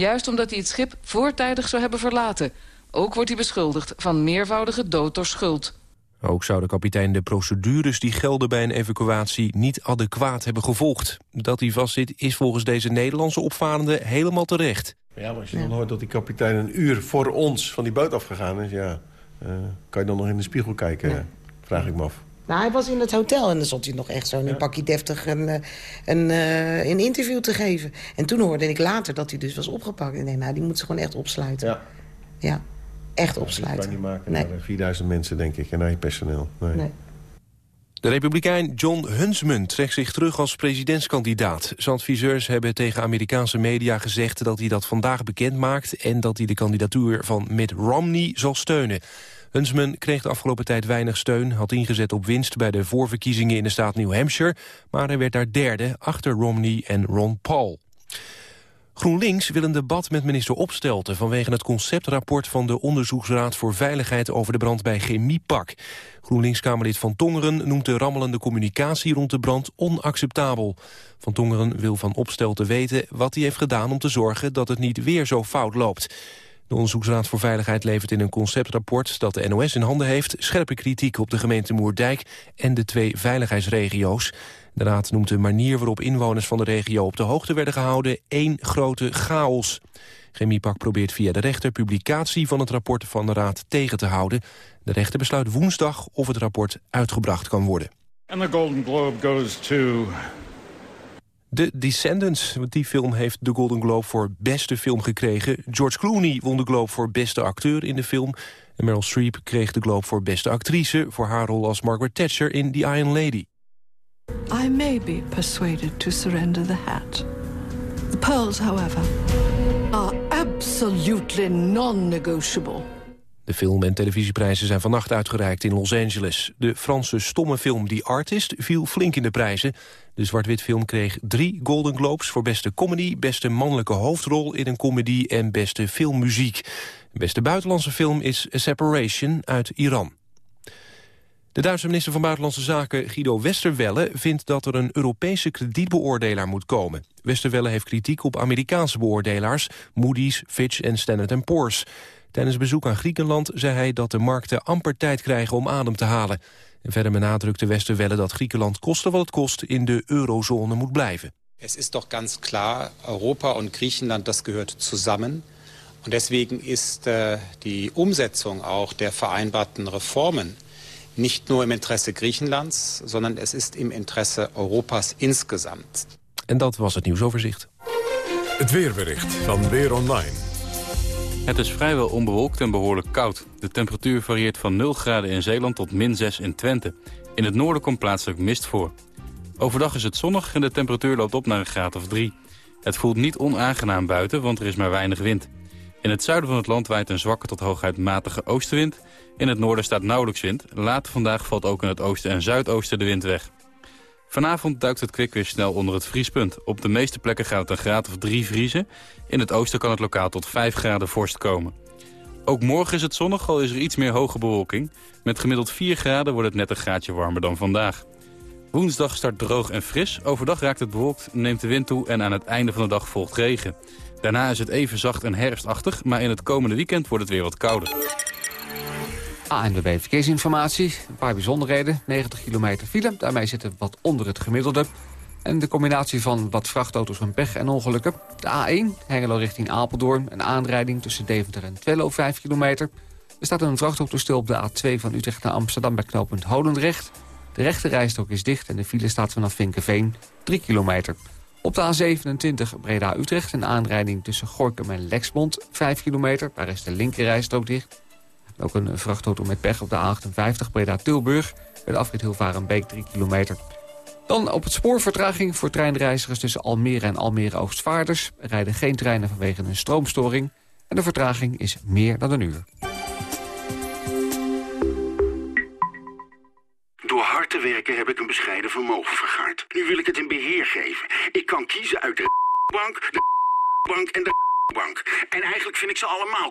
Juist omdat hij het schip voortijdig zou hebben verlaten. Ook wordt hij beschuldigd van meervoudige dood door schuld. Ook zou de kapitein de procedures die gelden bij een evacuatie niet adequaat hebben gevolgd. Dat hij vastzit is volgens deze Nederlandse opvarende helemaal terecht. Ja, maar als je dan hoort dat die kapitein een uur voor ons van die boot afgegaan is... ja, uh, kan je dan nog in de spiegel kijken, ja. vraag ik me af. Nou, hij was in het hotel en dan stond hij nog echt zo in een pakje deftig een, een, uh, een interview te geven. En toen hoorde ik later dat hij dus was opgepakt. En ik nou, die moet ze gewoon echt opsluiten. Ja. Ja, echt opsluiten. Dat kan niet maken nee. naar 4000 mensen, denk ik, en naar je personeel. Nee. nee. De republikein John Huntsman trekt zich terug als presidentskandidaat. Zijn adviseurs hebben tegen Amerikaanse media gezegd dat hij dat vandaag bekend maakt... en dat hij de kandidatuur van Mitt Romney zal steunen. Huntsman kreeg de afgelopen tijd weinig steun... had ingezet op winst bij de voorverkiezingen in de staat New Hampshire... maar hij werd daar derde achter Romney en Ron Paul. GroenLinks wil een debat met minister Opstelten... vanwege het conceptrapport van de Onderzoeksraad voor Veiligheid... over de brand bij Chemiepak. GroenLinks-Kamerlid Van Tongeren noemt de rammelende communicatie... rond de brand onacceptabel. Van Tongeren wil van Opstelten weten wat hij heeft gedaan... om te zorgen dat het niet weer zo fout loopt. De Onderzoeksraad voor Veiligheid levert in een conceptrapport dat de NOS in handen heeft scherpe kritiek op de gemeente Moerdijk en de twee veiligheidsregio's. De raad noemt de manier waarop inwoners van de regio op de hoogte werden gehouden één grote chaos. Chemiepak probeert via de rechter publicatie van het rapport van de raad tegen te houden. De rechter besluit woensdag of het rapport uitgebracht kan worden. And the Golden Globe goes to de Descendants, want die film heeft de Golden Globe voor beste film gekregen. George Clooney won de Globe voor beste acteur in de film. En Meryl Streep kreeg de Globe voor beste actrice... voor haar rol als Margaret Thatcher in The Iron Lady. I may be persuaded to surrender the hat. The pearls, however, are absolutely non-negotiable. De film- en televisieprijzen zijn vannacht uitgereikt in Los Angeles. De Franse stomme film The Artist viel flink in de prijzen. De zwart-wit film kreeg drie Golden Globes voor beste comedy... beste mannelijke hoofdrol in een comedy en beste filmmuziek. De beste buitenlandse film is A Separation uit Iran. De Duitse minister van Buitenlandse Zaken Guido Westerwelle vindt dat er een Europese kredietbeoordelaar moet komen. Westerwelle heeft kritiek op Amerikaanse beoordelaars, Moody's, Fitch en Standard Poor's. Tijdens bezoek aan Griekenland zei hij dat de markten amper tijd krijgen om adem te halen. En verder benadrukte Westerwelle dat Griekenland koste wat het kost in de eurozone moet blijven. Es ist doch ganz klar, Europa und Griechenland, das gehört zusammen. Und deswegen ist äh, die Umsetzung auch der vereinbarten Reformen nicht nur im Interesse Griechenlands, sondern es ist im Interesse Europas insgesamt. En dat was het nieuwsoverzicht. Het weerbericht van Weer Online. Het is vrijwel onbewolkt en behoorlijk koud. De temperatuur varieert van 0 graden in Zeeland tot min 6 in Twente. In het noorden komt plaatselijk mist voor. Overdag is het zonnig en de temperatuur loopt op naar een graad of 3. Het voelt niet onaangenaam buiten, want er is maar weinig wind. In het zuiden van het land waait een zwakke tot hooguit matige oostenwind. In het noorden staat nauwelijks wind. Later vandaag valt ook in het oosten en zuidoosten de wind weg. Vanavond duikt het kwik weer snel onder het vriespunt. Op de meeste plekken gaat het een graad of drie vriezen. In het oosten kan het lokaal tot 5 graden vorst komen. Ook morgen is het zonnig, al is er iets meer hoge bewolking. Met gemiddeld 4 graden wordt het net een graadje warmer dan vandaag. Woensdag start droog en fris. Overdag raakt het bewolkt, neemt de wind toe en aan het einde van de dag volgt regen. Daarna is het even zacht en herfstachtig, maar in het komende weekend wordt het weer wat kouder. ANWB Verkeersinformatie. Een paar bijzonderheden. 90 kilometer file. Daarmee zitten wat onder het gemiddelde. En de combinatie van wat vrachtauto's van pech en ongelukken. De A1, Hengelo richting Apeldoorn. Een aanrijding tussen Deventer en Twello, 5 kilometer. Er staat een vrachtauto stil op de A2 van Utrecht naar Amsterdam... bij knooppunt Holendrecht. De rechte rijstok is dicht en de file staat vanaf Vinkenveen, 3 kilometer. Op de A27 Breda-Utrecht een aanrijding tussen Gorkum en Lexmond, 5 kilometer. Daar is de linker rijstrook dicht. Ook een vrachtauto met pech op de A58 Breda-Tilburg. Bij de afrit Hilvarenbeek 3 kilometer. Dan op het spoor vertraging voor treinreizigers tussen Almere en Almere-Oostvaarders. Er rijden geen treinen vanwege een stroomstoring. En de vertraging is meer dan een uur. Door hard te werken heb ik een bescheiden vermogen vergaard. Nu wil ik het in beheer geven. Ik kan kiezen uit de bank, de bank en de bank. En eigenlijk vind ik ze allemaal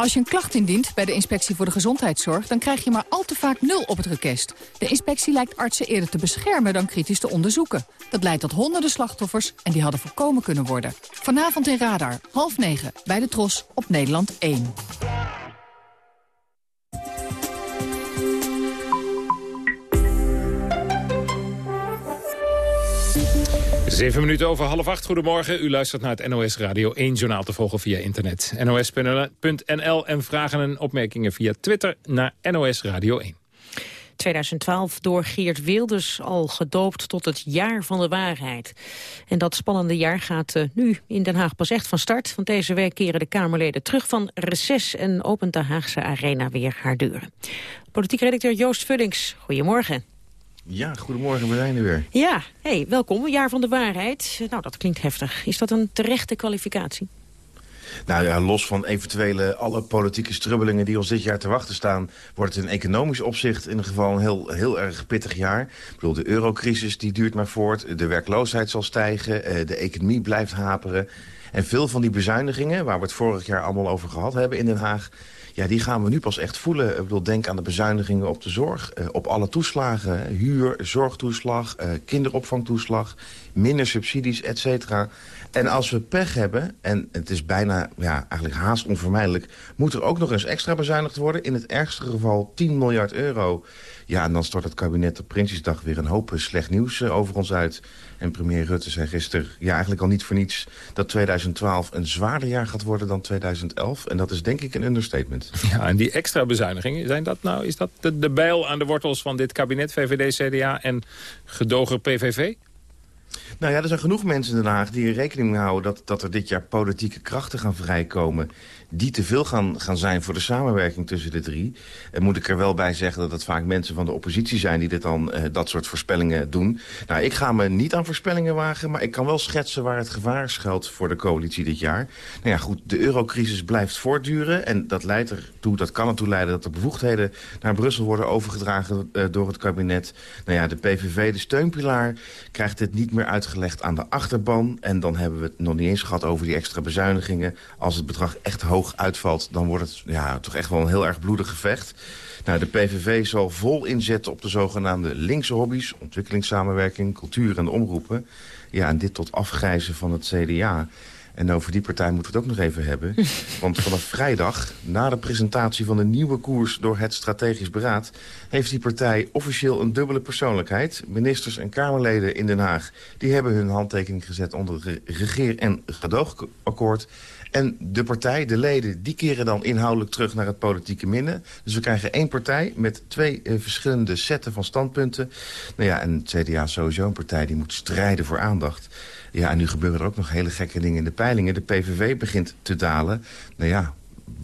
Als je een klacht indient bij de Inspectie voor de Gezondheidszorg... dan krijg je maar al te vaak nul op het rekest. De inspectie lijkt artsen eerder te beschermen dan kritisch te onderzoeken. Dat leidt tot honderden slachtoffers en die hadden voorkomen kunnen worden. Vanavond in Radar, half negen, bij de Tros op Nederland 1. Zeven minuten over half acht. Goedemorgen. U luistert naar het NOS Radio 1 journaal te volgen via internet. NOS.nl en vragen en opmerkingen via Twitter naar NOS Radio 1. 2012 door Geert Wilders al gedoopt tot het jaar van de waarheid. En dat spannende jaar gaat uh, nu in Den Haag pas echt van start. Want deze week keren de Kamerleden terug van reces en opent de Haagse Arena weer haar deuren. Politiek redacteur Joost Vullings, goedemorgen. Ja, goedemorgen, we zijn er weer. Ja, hey, welkom, jaar van de waarheid. Nou, dat klinkt heftig. Is dat een terechte kwalificatie? Nou ja, los van eventuele alle politieke strubbelingen die ons dit jaar te wachten staan... wordt het in economisch opzicht in ieder geval een heel, heel erg pittig jaar. Ik bedoel, de eurocrisis die duurt maar voort. De werkloosheid zal stijgen. Eh, de economie blijft haperen. En veel van die bezuinigingen, waar we het vorig jaar allemaal over gehad hebben in Den Haag ja, die gaan we nu pas echt voelen. Ik bedoel, denk aan de bezuinigingen op de zorg. Uh, op alle toeslagen. Huur, zorgtoeslag, uh, kinderopvangtoeslag. Minder subsidies, et cetera. En als we pech hebben, en het is bijna ja, eigenlijk haast onvermijdelijk... moet er ook nog eens extra bezuinigd worden. In het ergste geval 10 miljard euro. Ja, en dan stort het kabinet op Prinsjesdag weer een hoop slecht nieuws uh, over ons uit. En premier Rutte zei gisteren, ja eigenlijk al niet voor niets... dat 2012 een zwaarder jaar gaat worden dan 2011. En dat is denk ik een understatement. *laughs* Ja, en die extra bezuinigingen, zijn dat nou, is dat de, de bijl aan de wortels van dit kabinet... VVD, CDA en gedoger PVV? Nou ja, er zijn genoeg mensen in Den Haag die rekening houden... dat, dat er dit jaar politieke krachten gaan vrijkomen die te veel gaan, gaan zijn voor de samenwerking tussen de drie. En moet ik er wel bij zeggen dat het vaak mensen van de oppositie zijn... die dit dan uh, dat soort voorspellingen doen. Nou, ik ga me niet aan voorspellingen wagen... maar ik kan wel schetsen waar het gevaar schuilt voor de coalitie dit jaar. Nou ja, goed, de eurocrisis blijft voortduren... en dat, leidt ertoe, dat kan ertoe leiden dat de bevoegdheden naar Brussel worden overgedragen uh, door het kabinet. Nou ja, de PVV, de steunpilaar, krijgt dit niet meer uitgelegd aan de achterban. En dan hebben we het nog niet eens gehad over die extra bezuinigingen. Als het bedrag echt hoog uitvalt... dan wordt het ja, toch echt wel een heel erg bloedig gevecht. Nou, de PVV zal vol inzetten op de zogenaamde linkse hobby's... ontwikkelingssamenwerking, cultuur en de omroepen. Ja, en dit tot afgrijzen van het CDA... En over die partij moeten we het ook nog even hebben. *laughs* Want vanaf vrijdag, na de presentatie van de nieuwe koers door het Strategisch Beraad... heeft die partij officieel een dubbele persoonlijkheid. Ministers en Kamerleden in Den Haag die hebben hun handtekening gezet onder het regeer- en gedoogakkoord. En de partij, de leden, die keren dan inhoudelijk terug naar het politieke midden. Dus we krijgen één partij met twee uh, verschillende setten van standpunten. Nou ja, en het CDA is sowieso een partij die moet strijden voor aandacht. Ja, en nu gebeuren er ook nog hele gekke dingen in de peilingen. De PVV begint te dalen. Nou ja,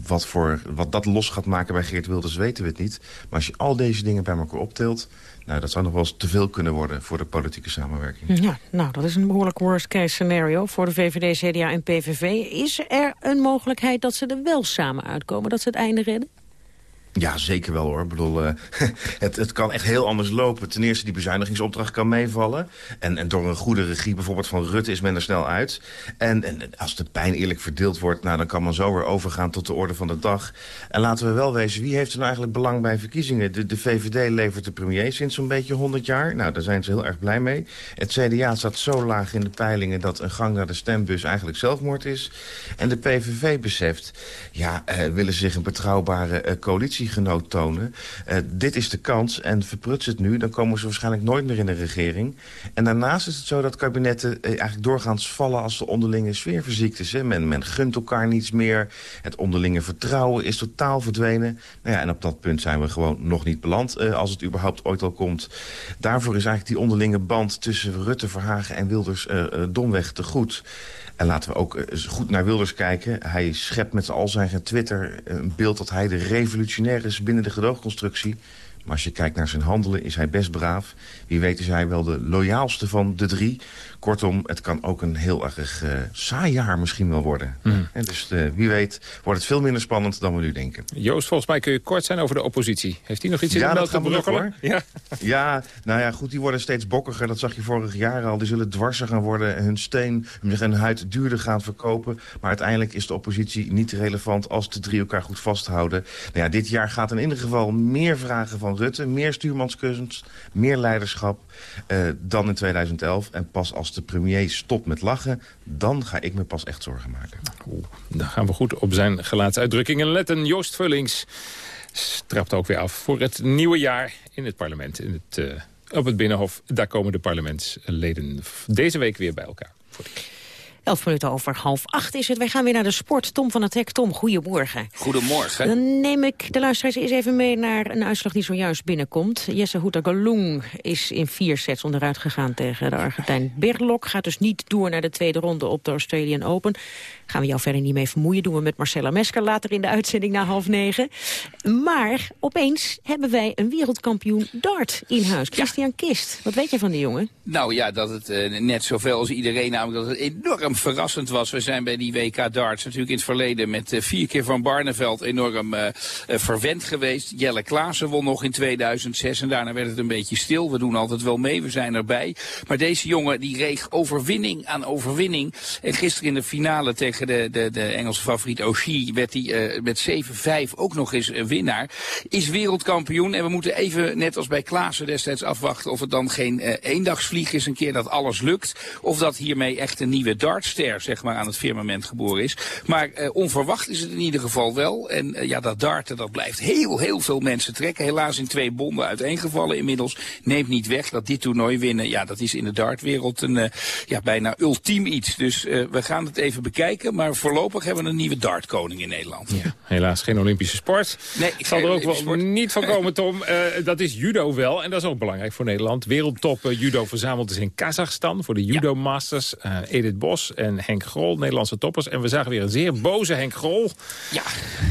wat, voor, wat dat los gaat maken bij Geert Wilders weten we het niet. Maar als je al deze dingen bij elkaar optilt... Nou, dat zou nog wel eens te veel kunnen worden voor de politieke samenwerking. Ja, nou, dat is een behoorlijk worst case scenario voor de VVD, CDA en PVV. Is er een mogelijkheid dat ze er wel samen uitkomen, dat ze het einde redden? Ja, zeker wel hoor. Ik bedoel, uh, *laughs* het, het kan echt heel anders lopen. Ten eerste, die bezuinigingsopdracht kan meevallen. En, en door een goede regie bijvoorbeeld van Rutte is men er snel uit. En, en als de pijn eerlijk verdeeld wordt... Nou, dan kan men zo weer overgaan tot de orde van de dag. En laten we wel wezen, wie heeft er nou eigenlijk belang bij verkiezingen? De, de VVD levert de premier sinds zo'n beetje 100 jaar. Nou, daar zijn ze heel erg blij mee. Het CDA staat zo laag in de peilingen... dat een gang naar de stembus eigenlijk zelfmoord is. En de PVV beseft, ja, uh, willen zich een betrouwbare uh, coalitie genoot tonen. Uh, dit is de kans en verpruts het nu, dan komen ze waarschijnlijk nooit meer in een regering. En daarnaast is het zo dat kabinetten uh, eigenlijk doorgaans vallen als de onderlinge sfeer verziekt is. Hè. Men, men gunt elkaar niets meer, het onderlinge vertrouwen is totaal verdwenen. Nou ja, en op dat punt zijn we gewoon nog niet beland, uh, als het überhaupt ooit al komt. Daarvoor is eigenlijk die onderlinge band tussen Rutte, Verhagen en Wilders domweg te goed. En laten we ook goed naar Wilders kijken. Hij schept met al zijn Twitter een beeld dat hij de revolutionair is binnen de gedoogconstructie. Maar als je kijkt naar zijn handelen is hij best braaf. Wie weet is hij wel de loyaalste van de drie. Kortom, het kan ook een heel erg uh, saai jaar misschien wel worden. Mm. En dus uh, wie weet wordt het veel minder spannend dan we nu denken. Joost, volgens mij kun je kort zijn over de oppositie. Heeft hij nog iets in ja, de melk te brokkelen? Ja. *laughs* ja, nou ja, goed, die worden steeds bokkiger. Dat zag je vorig jaar al. Die zullen dwarser gaan worden. Hun steen, hun huid duurder gaan verkopen. Maar uiteindelijk is de oppositie niet relevant als de drie elkaar goed vasthouden. Nou ja, dit jaar gaat in ieder geval meer vragen van Rutte. Meer stuurmanskunst, meer leiderschap uh, dan in 2011. En pas als de premier stopt met lachen, dan ga ik me pas echt zorgen maken. Oeh, dan gaan we goed op zijn gelaatsuitdrukkingen letten. Joost Vullings strapt ook weer af voor het nieuwe jaar in het parlement. In het, uh, op het Binnenhof, daar komen de parlementsleden deze week weer bij elkaar. Elf minuten over half acht is het. Wij gaan weer naar de sport. Tom van het Hek. Tom, goedemorgen. Goedemorgen. Dan neem ik de luisteraars eens even mee naar een uitslag die zojuist binnenkomt. Jesse Galung is in vier sets onderuit gegaan tegen de Argentijn Berlok. Gaat dus niet door naar de tweede ronde op de Australian Open. Gaan we jou verder niet mee vermoeien. Doen we met Marcella Mesker later in de uitzending na half negen. Maar opeens hebben wij een wereldkampioen dart in huis. Christian ja. Kist. Wat weet je van die jongen? Nou ja, dat het uh, net zoveel als iedereen namelijk dat het enorm verrassend was. We zijn bij die WK darts natuurlijk in het verleden met uh, vier keer Van Barneveld enorm uh, verwend geweest. Jelle Klaassen won nog in 2006 en daarna werd het een beetje stil. We doen altijd wel mee, we zijn erbij. Maar deze jongen die reeg overwinning aan overwinning. En gisteren in de finale tegen de, de, de Engelse favoriet Oshie werd hij uh, met 7-5 ook nog eens winnaar. Is wereldkampioen en we moeten even, net als bij Klaassen destijds, afwachten of het dan geen uh, eendagsvlieg is, een keer dat alles lukt. Of dat hiermee echt een nieuwe dartster zeg maar, aan het firmament geboren is. Maar uh, onverwacht is het in ieder geval wel. En ja, dat darten, dat blijft heel, heel veel mensen trekken. Helaas in twee bonden uiteengevallen inmiddels. Neemt niet weg dat dit toernooi winnen, ja, dat is in de dartwereld een ja, bijna ultiem iets. Dus we gaan het even bekijken. Maar voorlopig hebben we een nieuwe dartkoning in Nederland. Ja, helaas geen Olympische sport. Nee, ik zal er ook wel sport. niet van komen, *laughs* Tom. dat is judo wel. En dat is ook belangrijk voor Nederland. Wereldtop judo verzameld is in Kazachstan voor de Judo ja. Masters. Edith Bos en Henk Grol, Nederlandse toppers. En we zagen weer een zeer boze Henk Grol. Ja.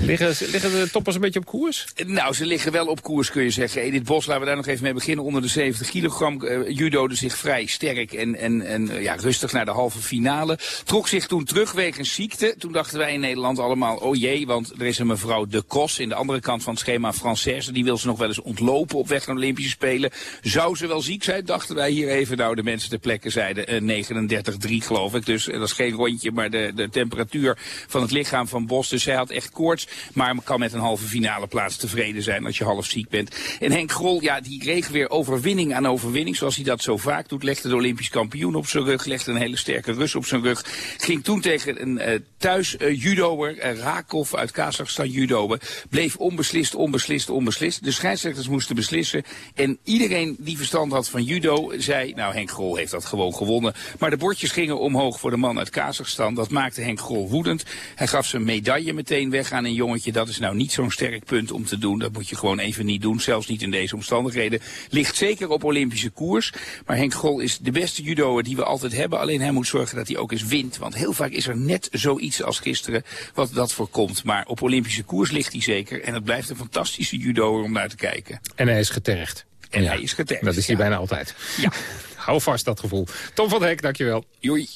Liggen, liggen de toppers een beetje op koers? Nou, ze liggen wel op koers, kun je zeggen. Edith Bos, laten we daar nog even mee beginnen. Onder de 70 kilogram judo'de zich vrij sterk en, en, en ja, rustig naar de halve finale. Trok zich toen terug wegens ziekte. Toen dachten wij in Nederland allemaal, oh jee, want er is een mevrouw De Kos... in de andere kant van het schema Française. Die wil ze nog wel eens ontlopen op weg naar de Olympische Spelen. Zou ze wel ziek zijn, dachten wij hier even. Nou, de mensen ter plekke zeiden uh, 39,3 geloof ik. Dus dat is geen rondje, maar de, de temperatuur van het lichaam van Bos. Dus hij had echt koorts, maar kan met een halve finale plaats tevreden zijn als je half ziek bent. En Henk Grol, ja, die kreeg weer overwinning aan overwinning, zoals hij dat zo vaak doet. Legde de Olympisch kampioen op zijn rug, legde een hele sterke Rus op zijn rug. Ging toen tegen een een uh, thuis uh, judoer, uh, Rakov uit Kazachstan judoer, bleef onbeslist, onbeslist, onbeslist. De scheidsrechters moesten beslissen. En iedereen die verstand had van judo zei, nou Henk Grol heeft dat gewoon gewonnen. Maar de bordjes gingen omhoog voor de man uit Kazachstan. Dat maakte Henk Grol woedend. Hij gaf zijn medaille meteen weg aan een jongetje. Dat is nou niet zo'n sterk punt om te doen. Dat moet je gewoon even niet doen, zelfs niet in deze omstandigheden. Ligt zeker op Olympische koers. Maar Henk Grol is de beste judoer die we altijd hebben. Alleen hij moet zorgen dat hij ook eens wint. Want heel vaak is er net zoiets als gisteren wat dat voorkomt. Maar op Olympische koers ligt hij zeker. En het blijft een fantastische judoer om naar te kijken. En hij is getergd. En hij is getergd. Dat is hij bijna altijd. Ja. *laughs* Hou vast dat gevoel. Tom van Hek, dankjewel. Joei.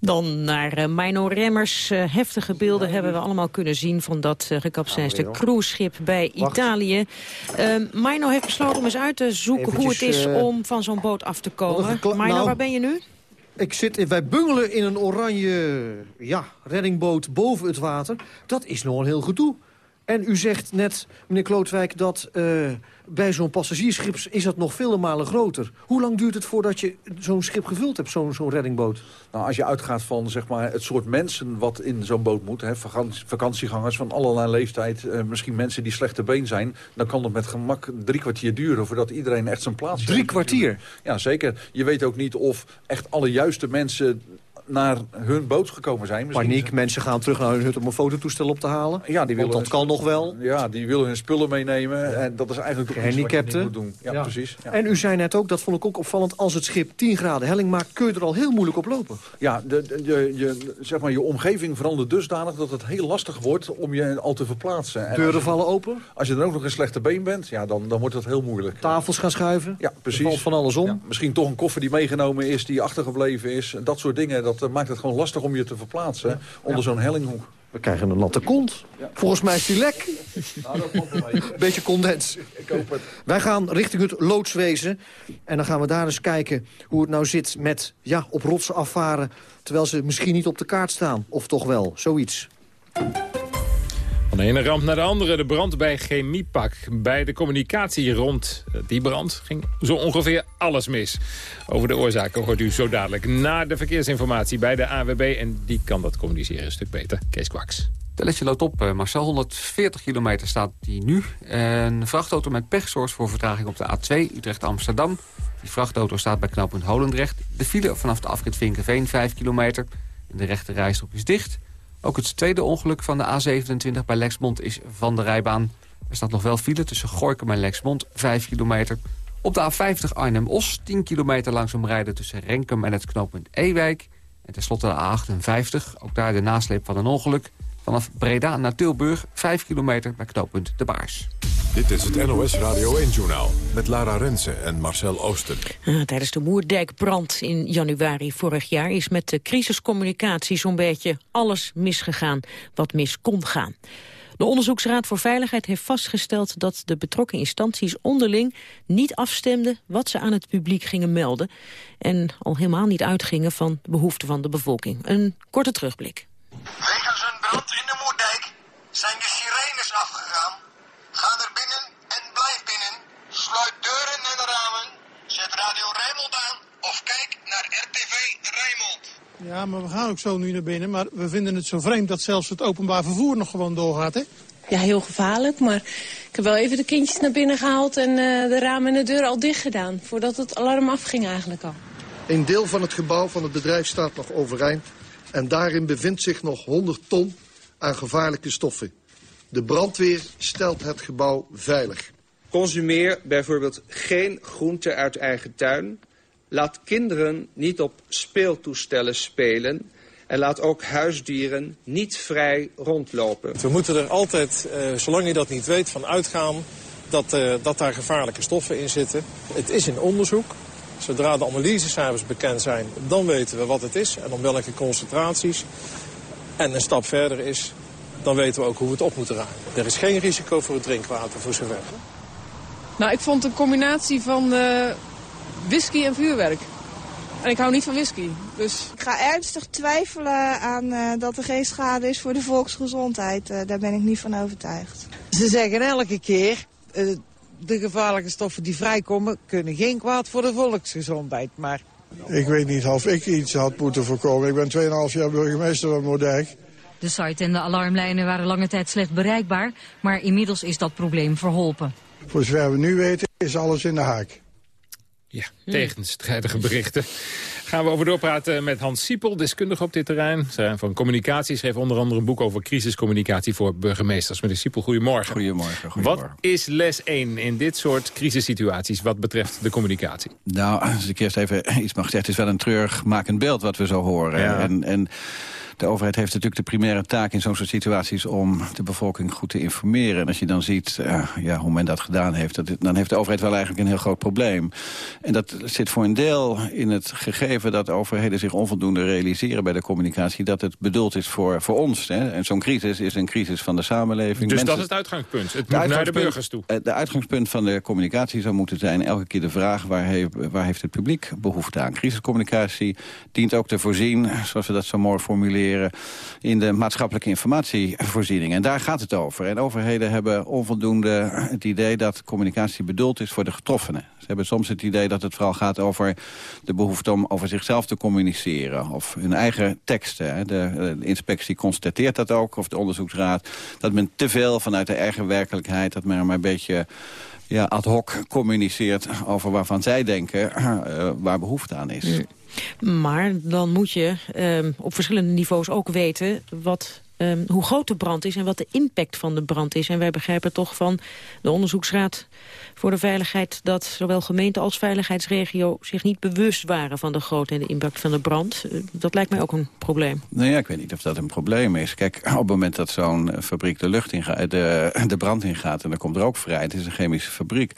Dan naar uh, Mino Remmers. Uh, heftige beelden hebben we allemaal kunnen zien... van dat uh, gekapseisde cruiseschip bij Wacht. Italië. Mino heeft besloten om eens uit te zoeken Eventjes, hoe het is om van zo'n boot af te komen. Mino, nou, waar ben je nu? Ik zit wij bungelen in een oranje ja, reddingboot boven het water. Dat is nog een heel gedoe. En u zegt net, meneer Klootwijk, dat bij zo'n passagiersschip is dat nog vele malen groter. Hoe lang duurt het voordat je zo'n schip gevuld hebt, zo'n zo'n reddingboot? Nou, als je uitgaat van zeg maar, het soort mensen wat in zo'n boot moet... Hè, vakantiegangers van allerlei leeftijd, eh, misschien mensen die slechte been zijn... dan kan het met gemak drie kwartier duren voordat iedereen echt zijn plaats heeft. Drie kwartier? Ja, zeker. Je weet ook niet of echt alle juiste mensen naar hun boot gekomen zijn. Misschien. Paniek, mensen gaan terug naar hun hut om een fototoestel op te halen. Ja, die willen dat kan nog wel. Ja, die willen hun spullen meenemen. En dat is eigenlijk ook Gehandicapten. moet doen. Ja, ja. precies. Ja. En u zei net ook, dat vond ik ook opvallend... als het schip 10 graden helling maakt, kun je er al heel moeilijk op lopen. Ja, de, de, je, je, zeg maar, je omgeving verandert dusdanig dat het heel lastig wordt om je al te verplaatsen. En Deuren vallen open? Als je dan ook nog een slechte been bent, ja, dan, dan wordt het heel moeilijk. Tafels gaan schuiven? Ja, precies. Er valt van alles om. misschien toch een koffer die meegenomen is, die achtergebleven is. Dat soort dingen, dat maakt het gewoon lastig om je te verplaatsen ja. onder zo'n hellinghoek. We krijgen een natte kont. Ja. Volgens mij is die lek. Nou, dat *laughs* Beetje condens. Ik hoop het. Wij gaan richting het loodswezen. En dan gaan we daar eens kijken hoe het nou zit met ja, op rotsen afvaren... terwijl ze misschien niet op de kaart staan. Of toch wel, zoiets. Van de ene ramp naar de andere, de brand bij Chemiepak. Bij de communicatie rond die brand ging zo ongeveer alles mis. Over de oorzaken hoort u zo dadelijk na de verkeersinformatie bij de AWB. En die kan dat communiceren een stuk beter. Kees Kwaks. Telletje loopt op, eh, Marcel. 140 kilometer staat die nu. Een vrachtauto met pech zorgt voor vertraging op de A2 Utrecht-Amsterdam. Die vrachtauto staat bij knooppunt Holendrecht. De file vanaf de afrit Vinkenveen 5 kilometer. En de rechte rijstrook is dicht. Ook het tweede ongeluk van de A27 bij Lexmond is van de rijbaan. Er staat nog wel file tussen Gorkum en Lexmond, 5 kilometer. Op de A50 Arnhem-Os, 10 kilometer langzaam rijden tussen Renkum en het knooppunt Ewijk. En tenslotte de A58, ook daar de nasleep van een ongeluk. Vanaf Breda naar Tilburg, 5 kilometer bij knooppunt De Baars. Dit is het NOS Radio 1-journaal met Lara Rensen en Marcel Oosten. Ah, tijdens de Moerdijkbrand in januari vorig jaar... is met de crisiscommunicatie zo'n beetje alles misgegaan wat mis kon gaan. De Onderzoeksraad voor Veiligheid heeft vastgesteld dat de betrokken instanties onderling niet afstemden wat ze aan het publiek gingen melden en al helemaal niet uitgingen van de behoeften van de bevolking. Een korte terugblik. Wegens een brand in de Moerdijk zijn de sirenes afgegaan Ga er binnen en blijf binnen. Sluit deuren en ramen. Zet Radio Rijnmond aan of kijk naar RTV Rijnmond. Ja, maar we gaan ook zo nu naar binnen. Maar we vinden het zo vreemd dat zelfs het openbaar vervoer nog gewoon doorgaat, hè? Ja, heel gevaarlijk. Maar ik heb wel even de kindjes naar binnen gehaald... en uh, de ramen en de deuren al dicht gedaan. Voordat het alarm afging eigenlijk al. Een deel van het gebouw van het bedrijf staat nog overeind. En daarin bevindt zich nog 100 ton aan gevaarlijke stoffen. De brandweer stelt het gebouw veilig. Consumeer bijvoorbeeld geen groente uit eigen tuin. Laat kinderen niet op speeltoestellen spelen. En laat ook huisdieren niet vrij rondlopen. We moeten er altijd, uh, zolang je dat niet weet, van uitgaan dat, uh, dat daar gevaarlijke stoffen in zitten. Het is in onderzoek. Zodra de analysecijfers bekend zijn, dan weten we wat het is en om welke concentraties. En een stap verder is dan weten we ook hoe we het op moeten ruimen. Er is geen risico voor het drinkwater voor zover. Nou, ik vond een combinatie van uh, whisky en vuurwerk. En ik hou niet van whisky, dus... Ik ga ernstig twijfelen aan uh, dat er geen schade is voor de volksgezondheid. Uh, daar ben ik niet van overtuigd. Ze zeggen elke keer, de gevaarlijke stoffen die vrijkomen... kunnen geen kwaad voor de volksgezondheid. Maar Ik weet niet of ik iets had moeten voorkomen. Ik ben 2,5 jaar burgemeester van Moerdijk. De site en de alarmlijnen waren lange tijd slecht bereikbaar, maar inmiddels is dat probleem verholpen. Voor zover we nu weten is alles in de haak. Ja, tegenstrijdige berichten. Gaan we over doorpraten met Hans Siepel, deskundige op dit terrein. Zij van communicatie schreef onder andere een boek over crisiscommunicatie voor burgemeesters. Meneer Siepel, goedemorgen. Goedemorgen. goedemorgen. Wat is les 1 in dit soort crisissituaties wat betreft de communicatie? Nou, als ik eerst even iets mag zeggen, het is wel een treurmakend beeld wat we zo horen. Ja. En, en de overheid heeft natuurlijk de primaire taak in zo'n soort situaties om de bevolking goed te informeren. En als je dan ziet eh, ja, hoe men dat gedaan heeft, dat, dan heeft de overheid wel eigenlijk een heel groot probleem. En dat zit voor een deel in het gegeven dat overheden zich onvoldoende realiseren bij de communicatie dat het bedoeld is voor, voor ons. Hè. En zo'n crisis is een crisis van de samenleving. Dus Mensen- dat is het uitgangspunt. Het moet naar de burgers toe. eh, De uitgangspunt van de communicatie zou moeten zijn... elke keer de vraag waar, heeft, waar heeft het publiek behoefte aan. Crisiscommunicatie dient ook te voorzien, zoals we dat zo mooi formuleren... in de maatschappelijke informatievoorziening. En daar gaat het over. En overheden hebben onvoldoende het idee dat communicatie bedoeld is voor de getroffenen. Ze hebben soms het idee dat het vooral gaat over de behoefte om over zichzelf te communiceren. Of hun eigen teksten. hè. De, inspectie constateert dat ook, of de onderzoeksraad. Dat men te veel vanuit de eigen werkelijkheid, dat men maar een beetje ja, ad hoc communiceert over waarvan zij denken eh, waar behoefte aan is. Maar dan moet je ehm, op verschillende niveaus ook weten wat, ehm, hoe groot de brand is en wat de impact van de brand is. En wij begrijpen toch van de onderzoeksraad voor de veiligheid... dat zowel gemeente als veiligheidsregio zich niet bewust waren van de grootte en de impact van de brand. Eh, dat lijkt mij ook een probleem. Nou ja, ik weet niet of dat een probleem is. Kijk, op het moment dat zo'n eh, fabriek de lucht ingaat, de, *laughs* de brand ingaat en er komt rook vrij, het is een chemische fabriek,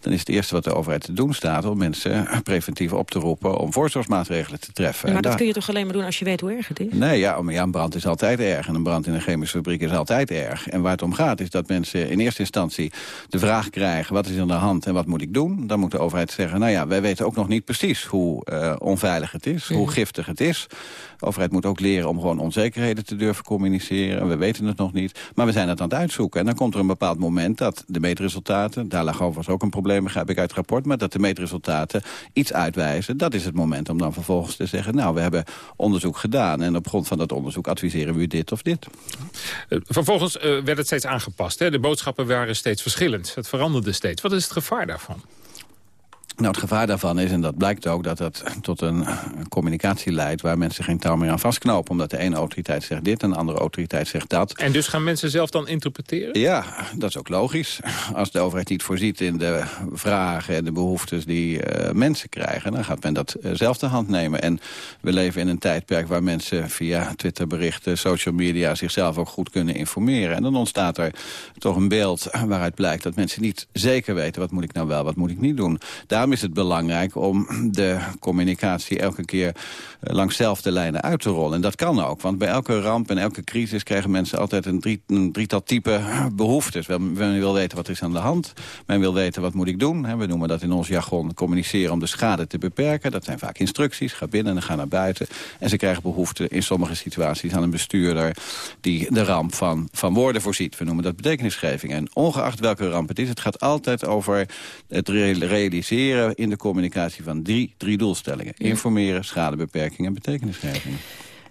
dan is het eerste wat de overheid te doen staat om mensen preventief op te roepen om voorzorgsmaatregelen te treffen. maar dat daar- kun je toch alleen maar doen als je weet hoe erg het is? Nee, ja, maar ja, een brand is altijd erg. En een brand in een chemische fabriek is altijd erg. En waar het om gaat is dat mensen in eerste instantie de vraag krijgen... wat is er aan de hand en wat moet ik doen? Dan moet de overheid zeggen, nou ja, wij weten ook nog niet precies... hoe eh, onveilig het is, hoe giftig het is. De overheid moet ook leren om gewoon onzekerheden te durven communiceren. We weten het nog niet, maar we zijn het aan het uitzoeken. En dan komt er een bepaald moment dat de meetresultaten... daar lag overigens ook een probleem, begrijp ik uit het rapport... maar dat de meetresultaten iets uitwijzen. Dat is het moment om dan vervolgens te zeggen... nou, we hebben onderzoek gedaan en op grond van dat onderzoek adviseren we u dit of dit. Eh, Vervolgens eh, werd het steeds aangepast. Hè? De boodschappen waren steeds verschillend. Het veranderde steeds. Wat is het gevaar daarvan? Nou, het gevaar daarvan is, en dat blijkt ook, dat het tot een communicatie leidt... waar mensen geen touw meer aan vastknopen. Omdat de ene autoriteit zegt dit en de andere autoriteit zegt dat. En dus gaan mensen zelf dan interpreteren? Ja, dat is ook logisch. Als de overheid niet voorziet in de vragen en de behoeftes die eh, mensen krijgen... dan gaat men dat eh, zelf de hand nemen. En we leven in een tijdperk waar mensen via Twitterberichten... social media zichzelf ook goed kunnen informeren. En dan ontstaat er toch een beeld waaruit blijkt dat mensen niet zeker weten... wat moet ik nou wel, wat moet ik niet doen. Daarom is het belangrijk om de communicatie elke keer eh, langs zelfde lijnen uit te rollen. En dat kan ook, want bij elke ramp en elke crisis krijgen mensen altijd een, drie, een drietal type behoeftes. Men, wil weten wat is aan de hand, men wil weten wat moet ik doen. We noemen dat in ons jargon communiceren om de schade te beperken. Dat zijn vaak instructies, ga binnen en ga naar buiten. En ze krijgen behoefte in sommige situaties aan een bestuurder die de ramp van, van woorden voorziet. We noemen dat betekenisgeving. En ongeacht welke ramp het is, het gaat altijd over het re- in de communicatie van drie, drie doelstellingen. Informeren, schadebeperking en betekenisgeving.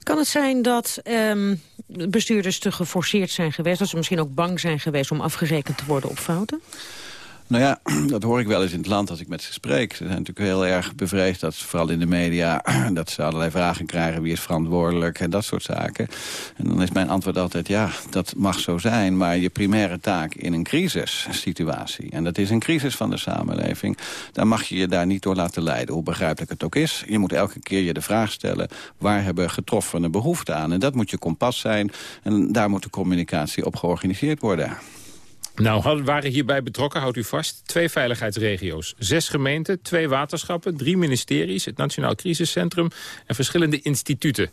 Kan het zijn dat ehm, bestuurders te geforceerd zijn geweest... dat ze misschien ook bang zijn geweest om afgerekend te worden op fouten? Nou ja, *clears throat* dat hoor ik wel eens in het land als ik met ze spreek. Ze zijn natuurlijk heel erg bevreesd dat, vooral in de media... *clears throat* dat ze allerlei vragen krijgen, wie is verantwoordelijk en dat soort zaken. En dan is mijn antwoord altijd, ja, dat mag zo zijn... maar je primaire taak in een crisissituatie... en dat is een crisis van de samenleving... dan mag je je daar niet door laten leiden, hoe begrijpelijk het ook is. Je moet elke keer je de vraag stellen... waar hebben getroffenen behoefte aan? En dat moet je kompas zijn en daar moet de communicatie op georganiseerd worden. Nou, waren hierbij betrokken, houdt u vast, twee veiligheidsregio's. Zes gemeenten, twee waterschappen, drie ministeries... het Nationaal Crisiscentrum en verschillende instituten.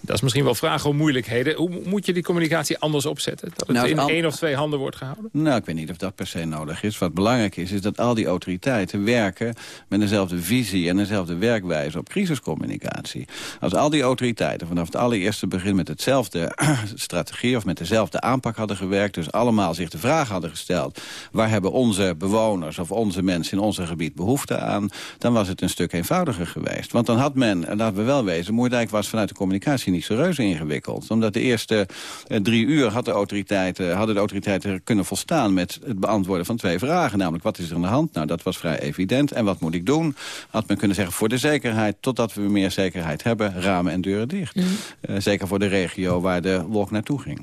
Dat is misschien wel vragen om moeilijkheden. Hoe moet je die communicatie anders opzetten? Dat het Nou, in al- één of twee handen wordt gehouden? Nou, ik weet niet of dat per se nodig is. Wat belangrijk is, is dat al die autoriteiten werken... met dezelfde visie en dezelfde werkwijze op crisiscommunicatie. Als al die autoriteiten vanaf het allereerste begin... met hetzelfde *clears throat* strategie of met dezelfde aanpak hadden gewerkt... dus allemaal zich de vraag hadden gesteld... waar hebben onze bewoners of onze mensen in ons gebied behoefte aan... dan was het een stuk eenvoudiger geweest. Want dan had men, en laten we wel wezen... Moerdijk was vanuit de communicatie niet zo reuze ingewikkeld. Omdat de eerste eh, drie uur had de autoriteiten, hadden de autoriteiten kunnen volstaan... met het beantwoorden van twee vragen. Namelijk, wat is er aan de hand? Nou, dat was vrij evident. En wat moet ik doen? Had men kunnen zeggen, voor de zekerheid... totdat we meer zekerheid hebben, ramen en deuren dicht. Eh, zeker voor de regio waar de wolk naartoe ging.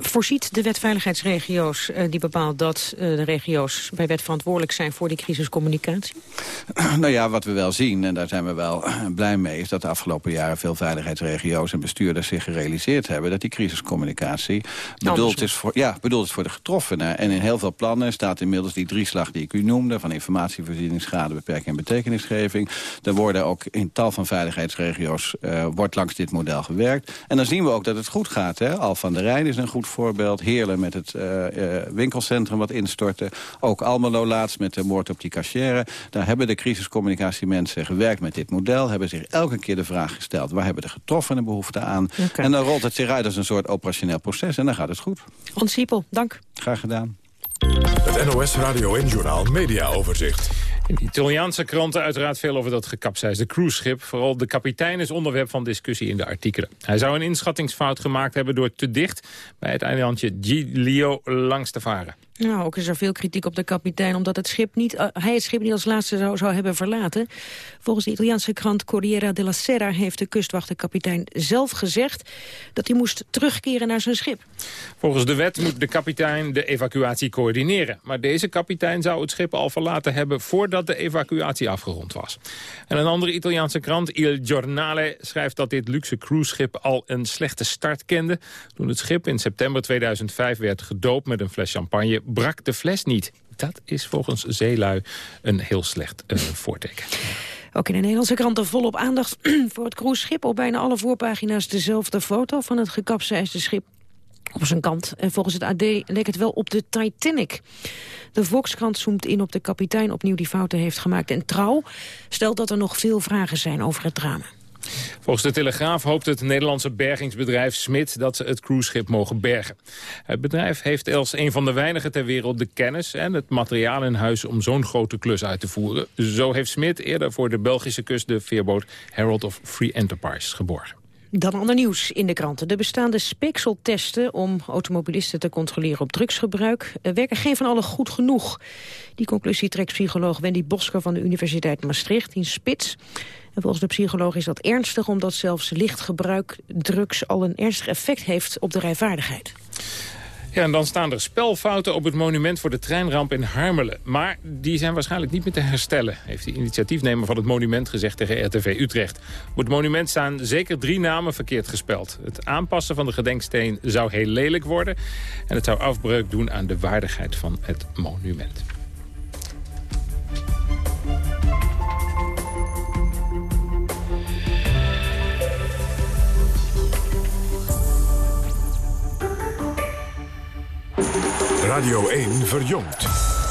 Voorziet de wet veiligheidsregio's eh, die bepaalt dat eh, de regio's bij wet verantwoordelijk zijn voor die crisiscommunicatie? *clears throat* Nou ja, wat we wel zien, en daar zijn we wel *clears throat* blij mee... is dat de afgelopen jaren veel veiligheidsregio's en bestuurders zich gerealiseerd hebben... dat die crisiscommunicatie bedoeld is, voor, ja, bedoeld is voor de getroffenen. En in heel veel plannen staat inmiddels die drieslag die ik u noemde... van informatievoorziening, schadebeperking en betekenisgeving. Er worden ook in tal van veiligheidsregio's eh, wordt langs dit model gewerkt. En dan zien we ook dat het goed gaat. Hè? Al van der Rijn is een goed voorbeeld. Heerlen met het eh, eh, winkelcentrum wat instortte. Ook Almelo laatst met de moord op die cashier. Daar hebben de crisiscommunicatiemensen gewerkt met dit model. Hebben zich elke keer de vraag gesteld... waar hebben de getroffenen behoefte aan? En dan rolt het zich uit als een soort operationeel proces. En dan gaat het goed. Hans Siepel, dank. Graag gedaan. Het NOS Radio en Journaal Media Overzicht. In de Italiaanse kranten uiteraard veel over dat gekapseisde cruiseschip. Vooral de kapitein is onderwerp van discussie in de artikelen. Hij zou een inschattingsfout gemaakt hebben door te dicht... bij het eilandje Giglio langs te varen. Nou, ook is er veel kritiek op de kapitein... omdat het schip niet, eh, hij het schip niet als laatste zou, zou hebben verlaten. Volgens de Italiaanse krant Corriere della Sera... heeft de kustwachtenkapitein zelf gezegd... dat hij moest terugkeren naar zijn schip. Volgens de wet moet de kapitein de evacuatie coördineren. Maar deze kapitein zou het schip al verlaten hebben... voordat de evacuatie afgerond was. En een andere Italiaanse krant, Il Giornale... schrijft dat dit luxe cruiseschip al een slechte start kende. Toen het schip in september 2005 werd gedoopt met een fles champagne... brak de fles niet. Dat is volgens zeelui een heel slecht eh, *laughs* voorteken. Ook in de Nederlandse kranten volop aandacht *clears throat* voor het cruiseschip. Op bijna alle voorpagina's dezelfde foto van het gekapseisde schip op zijn kant. En volgens het AD leek het wel op de Titanic. De Volkskrant zoomt in op de kapitein opnieuw die fouten heeft gemaakt. En Trouw stelt dat er nog veel vragen zijn over het drama. Volgens de Telegraaf hoopt het Nederlandse bergingsbedrijf Smit dat ze het cruiseschip mogen bergen. Het bedrijf heeft als een van de weinigen ter wereld de kennis en het materiaal in huis om zo'n grote klus uit te voeren. Zo heeft Smit eerder voor de Belgische kust de veerboot Herald of Free Enterprise geborgen. Dan ander nieuws in de kranten. De bestaande speekseltesten om automobilisten te controleren op drugsgebruik... eh, werken geen van allen goed genoeg. Die conclusie trekt psycholoog Wendy Bosker van de Universiteit Maastricht in Spits. En volgens de psycholoog is dat ernstig... omdat zelfs licht al een ernstig effect heeft op de rijvaardigheid. Ja, en dan staan er spelfouten op het monument voor de treinramp in Harmelen. Maar die zijn waarschijnlijk niet meer te herstellen, heeft de initiatiefnemer van het monument gezegd tegen RTV Utrecht. Op het monument staan zeker drie namen verkeerd gespeld. Het aanpassen van de gedenksteen zou heel lelijk worden en het zou afbreuk doen aan de waardigheid van het monument. Radio 1 verjongt.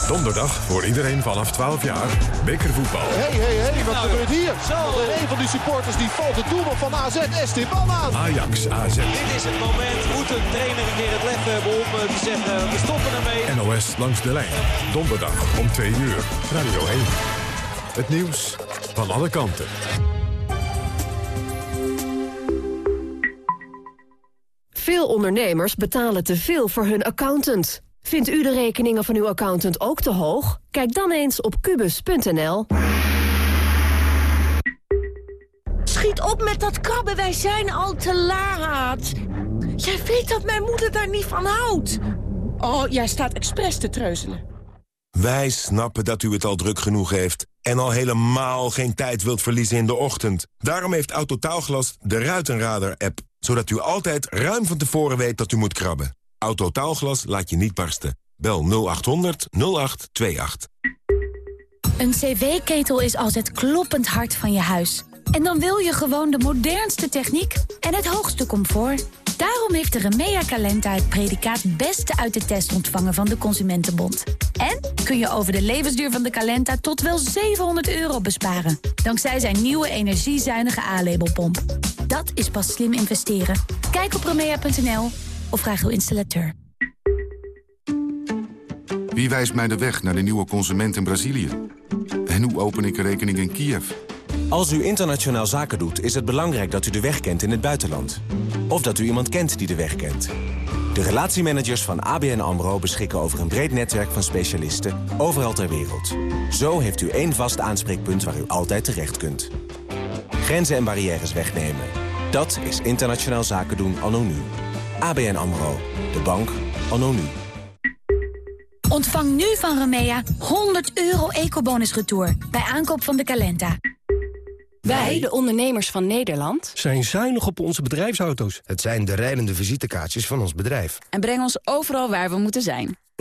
Donderdag voor iedereen vanaf 12 jaar. Bekervoetbal. Hé, hé, hé, wat gebeurt hier? Want een van die supporters die valt de doelman van AZ, Esteban aan. Ajax AZ. Dit is het moment. Moet een trainer een keer het lef hebben om eh, te zeggen, we stoppen ermee. NOS langs de lijn. Donderdag om 2 uur. Radio 1. Het nieuws van alle kanten. Veel ondernemers betalen te veel voor hun accountant. Vindt u de rekeningen van uw accountant ook te hoog? Kijk dan eens op kubus.nl. Schiet op met dat krabben, wij zijn al te laat. Jij weet dat mijn moeder daar niet van houdt. Oh, jij staat expres te treuzelen. Wij snappen dat u het al druk genoeg heeft... en al helemaal geen tijd wilt verliezen in de ochtend. Daarom heeft Autotaalglas de Ruitenradar-app... zodat u altijd ruim van tevoren weet dat u moet krabben. Autotaalglas laat je niet barsten. Bel 0800 0828. Een cv-ketel is als het kloppend hart van je huis. En dan wil je gewoon de modernste techniek en het hoogste comfort. Daarom heeft de Remea Calenta het predicaat Beste uit de test ontvangen van de Consumentenbond. En kun je over de levensduur van de Calenta tot wel 700 euro besparen. Dankzij zijn nieuwe energiezuinige A-labelpomp. Dat is pas slim investeren. Kijk op remea.nl of vraag uw installateur. Wie wijst mij de weg naar de nieuwe consument in Brazilië? En hoe open ik een rekening in Kiev? Als u internationaal zaken doet, is het belangrijk dat u de weg kent in het buitenland. Of dat u iemand kent die de weg kent. De relatiemanagers van ABN AMRO beschikken over een breed netwerk van specialisten overal ter wereld. Zo heeft u één vast aanspreekpunt waar u altijd terecht kunt. Grenzen en barrières wegnemen. Dat is internationaal zaken doen anno nu. ABN AMRO. De bank anno nu. Ontvang nu van Remea 100 euro ecobonus retour bij aankoop van de Calenta. Wij, de ondernemers van Nederland, zijn zuinig op onze bedrijfsauto's. Het zijn de rijdende visitekaartjes van ons bedrijf. En brengen ons overal waar we moeten zijn.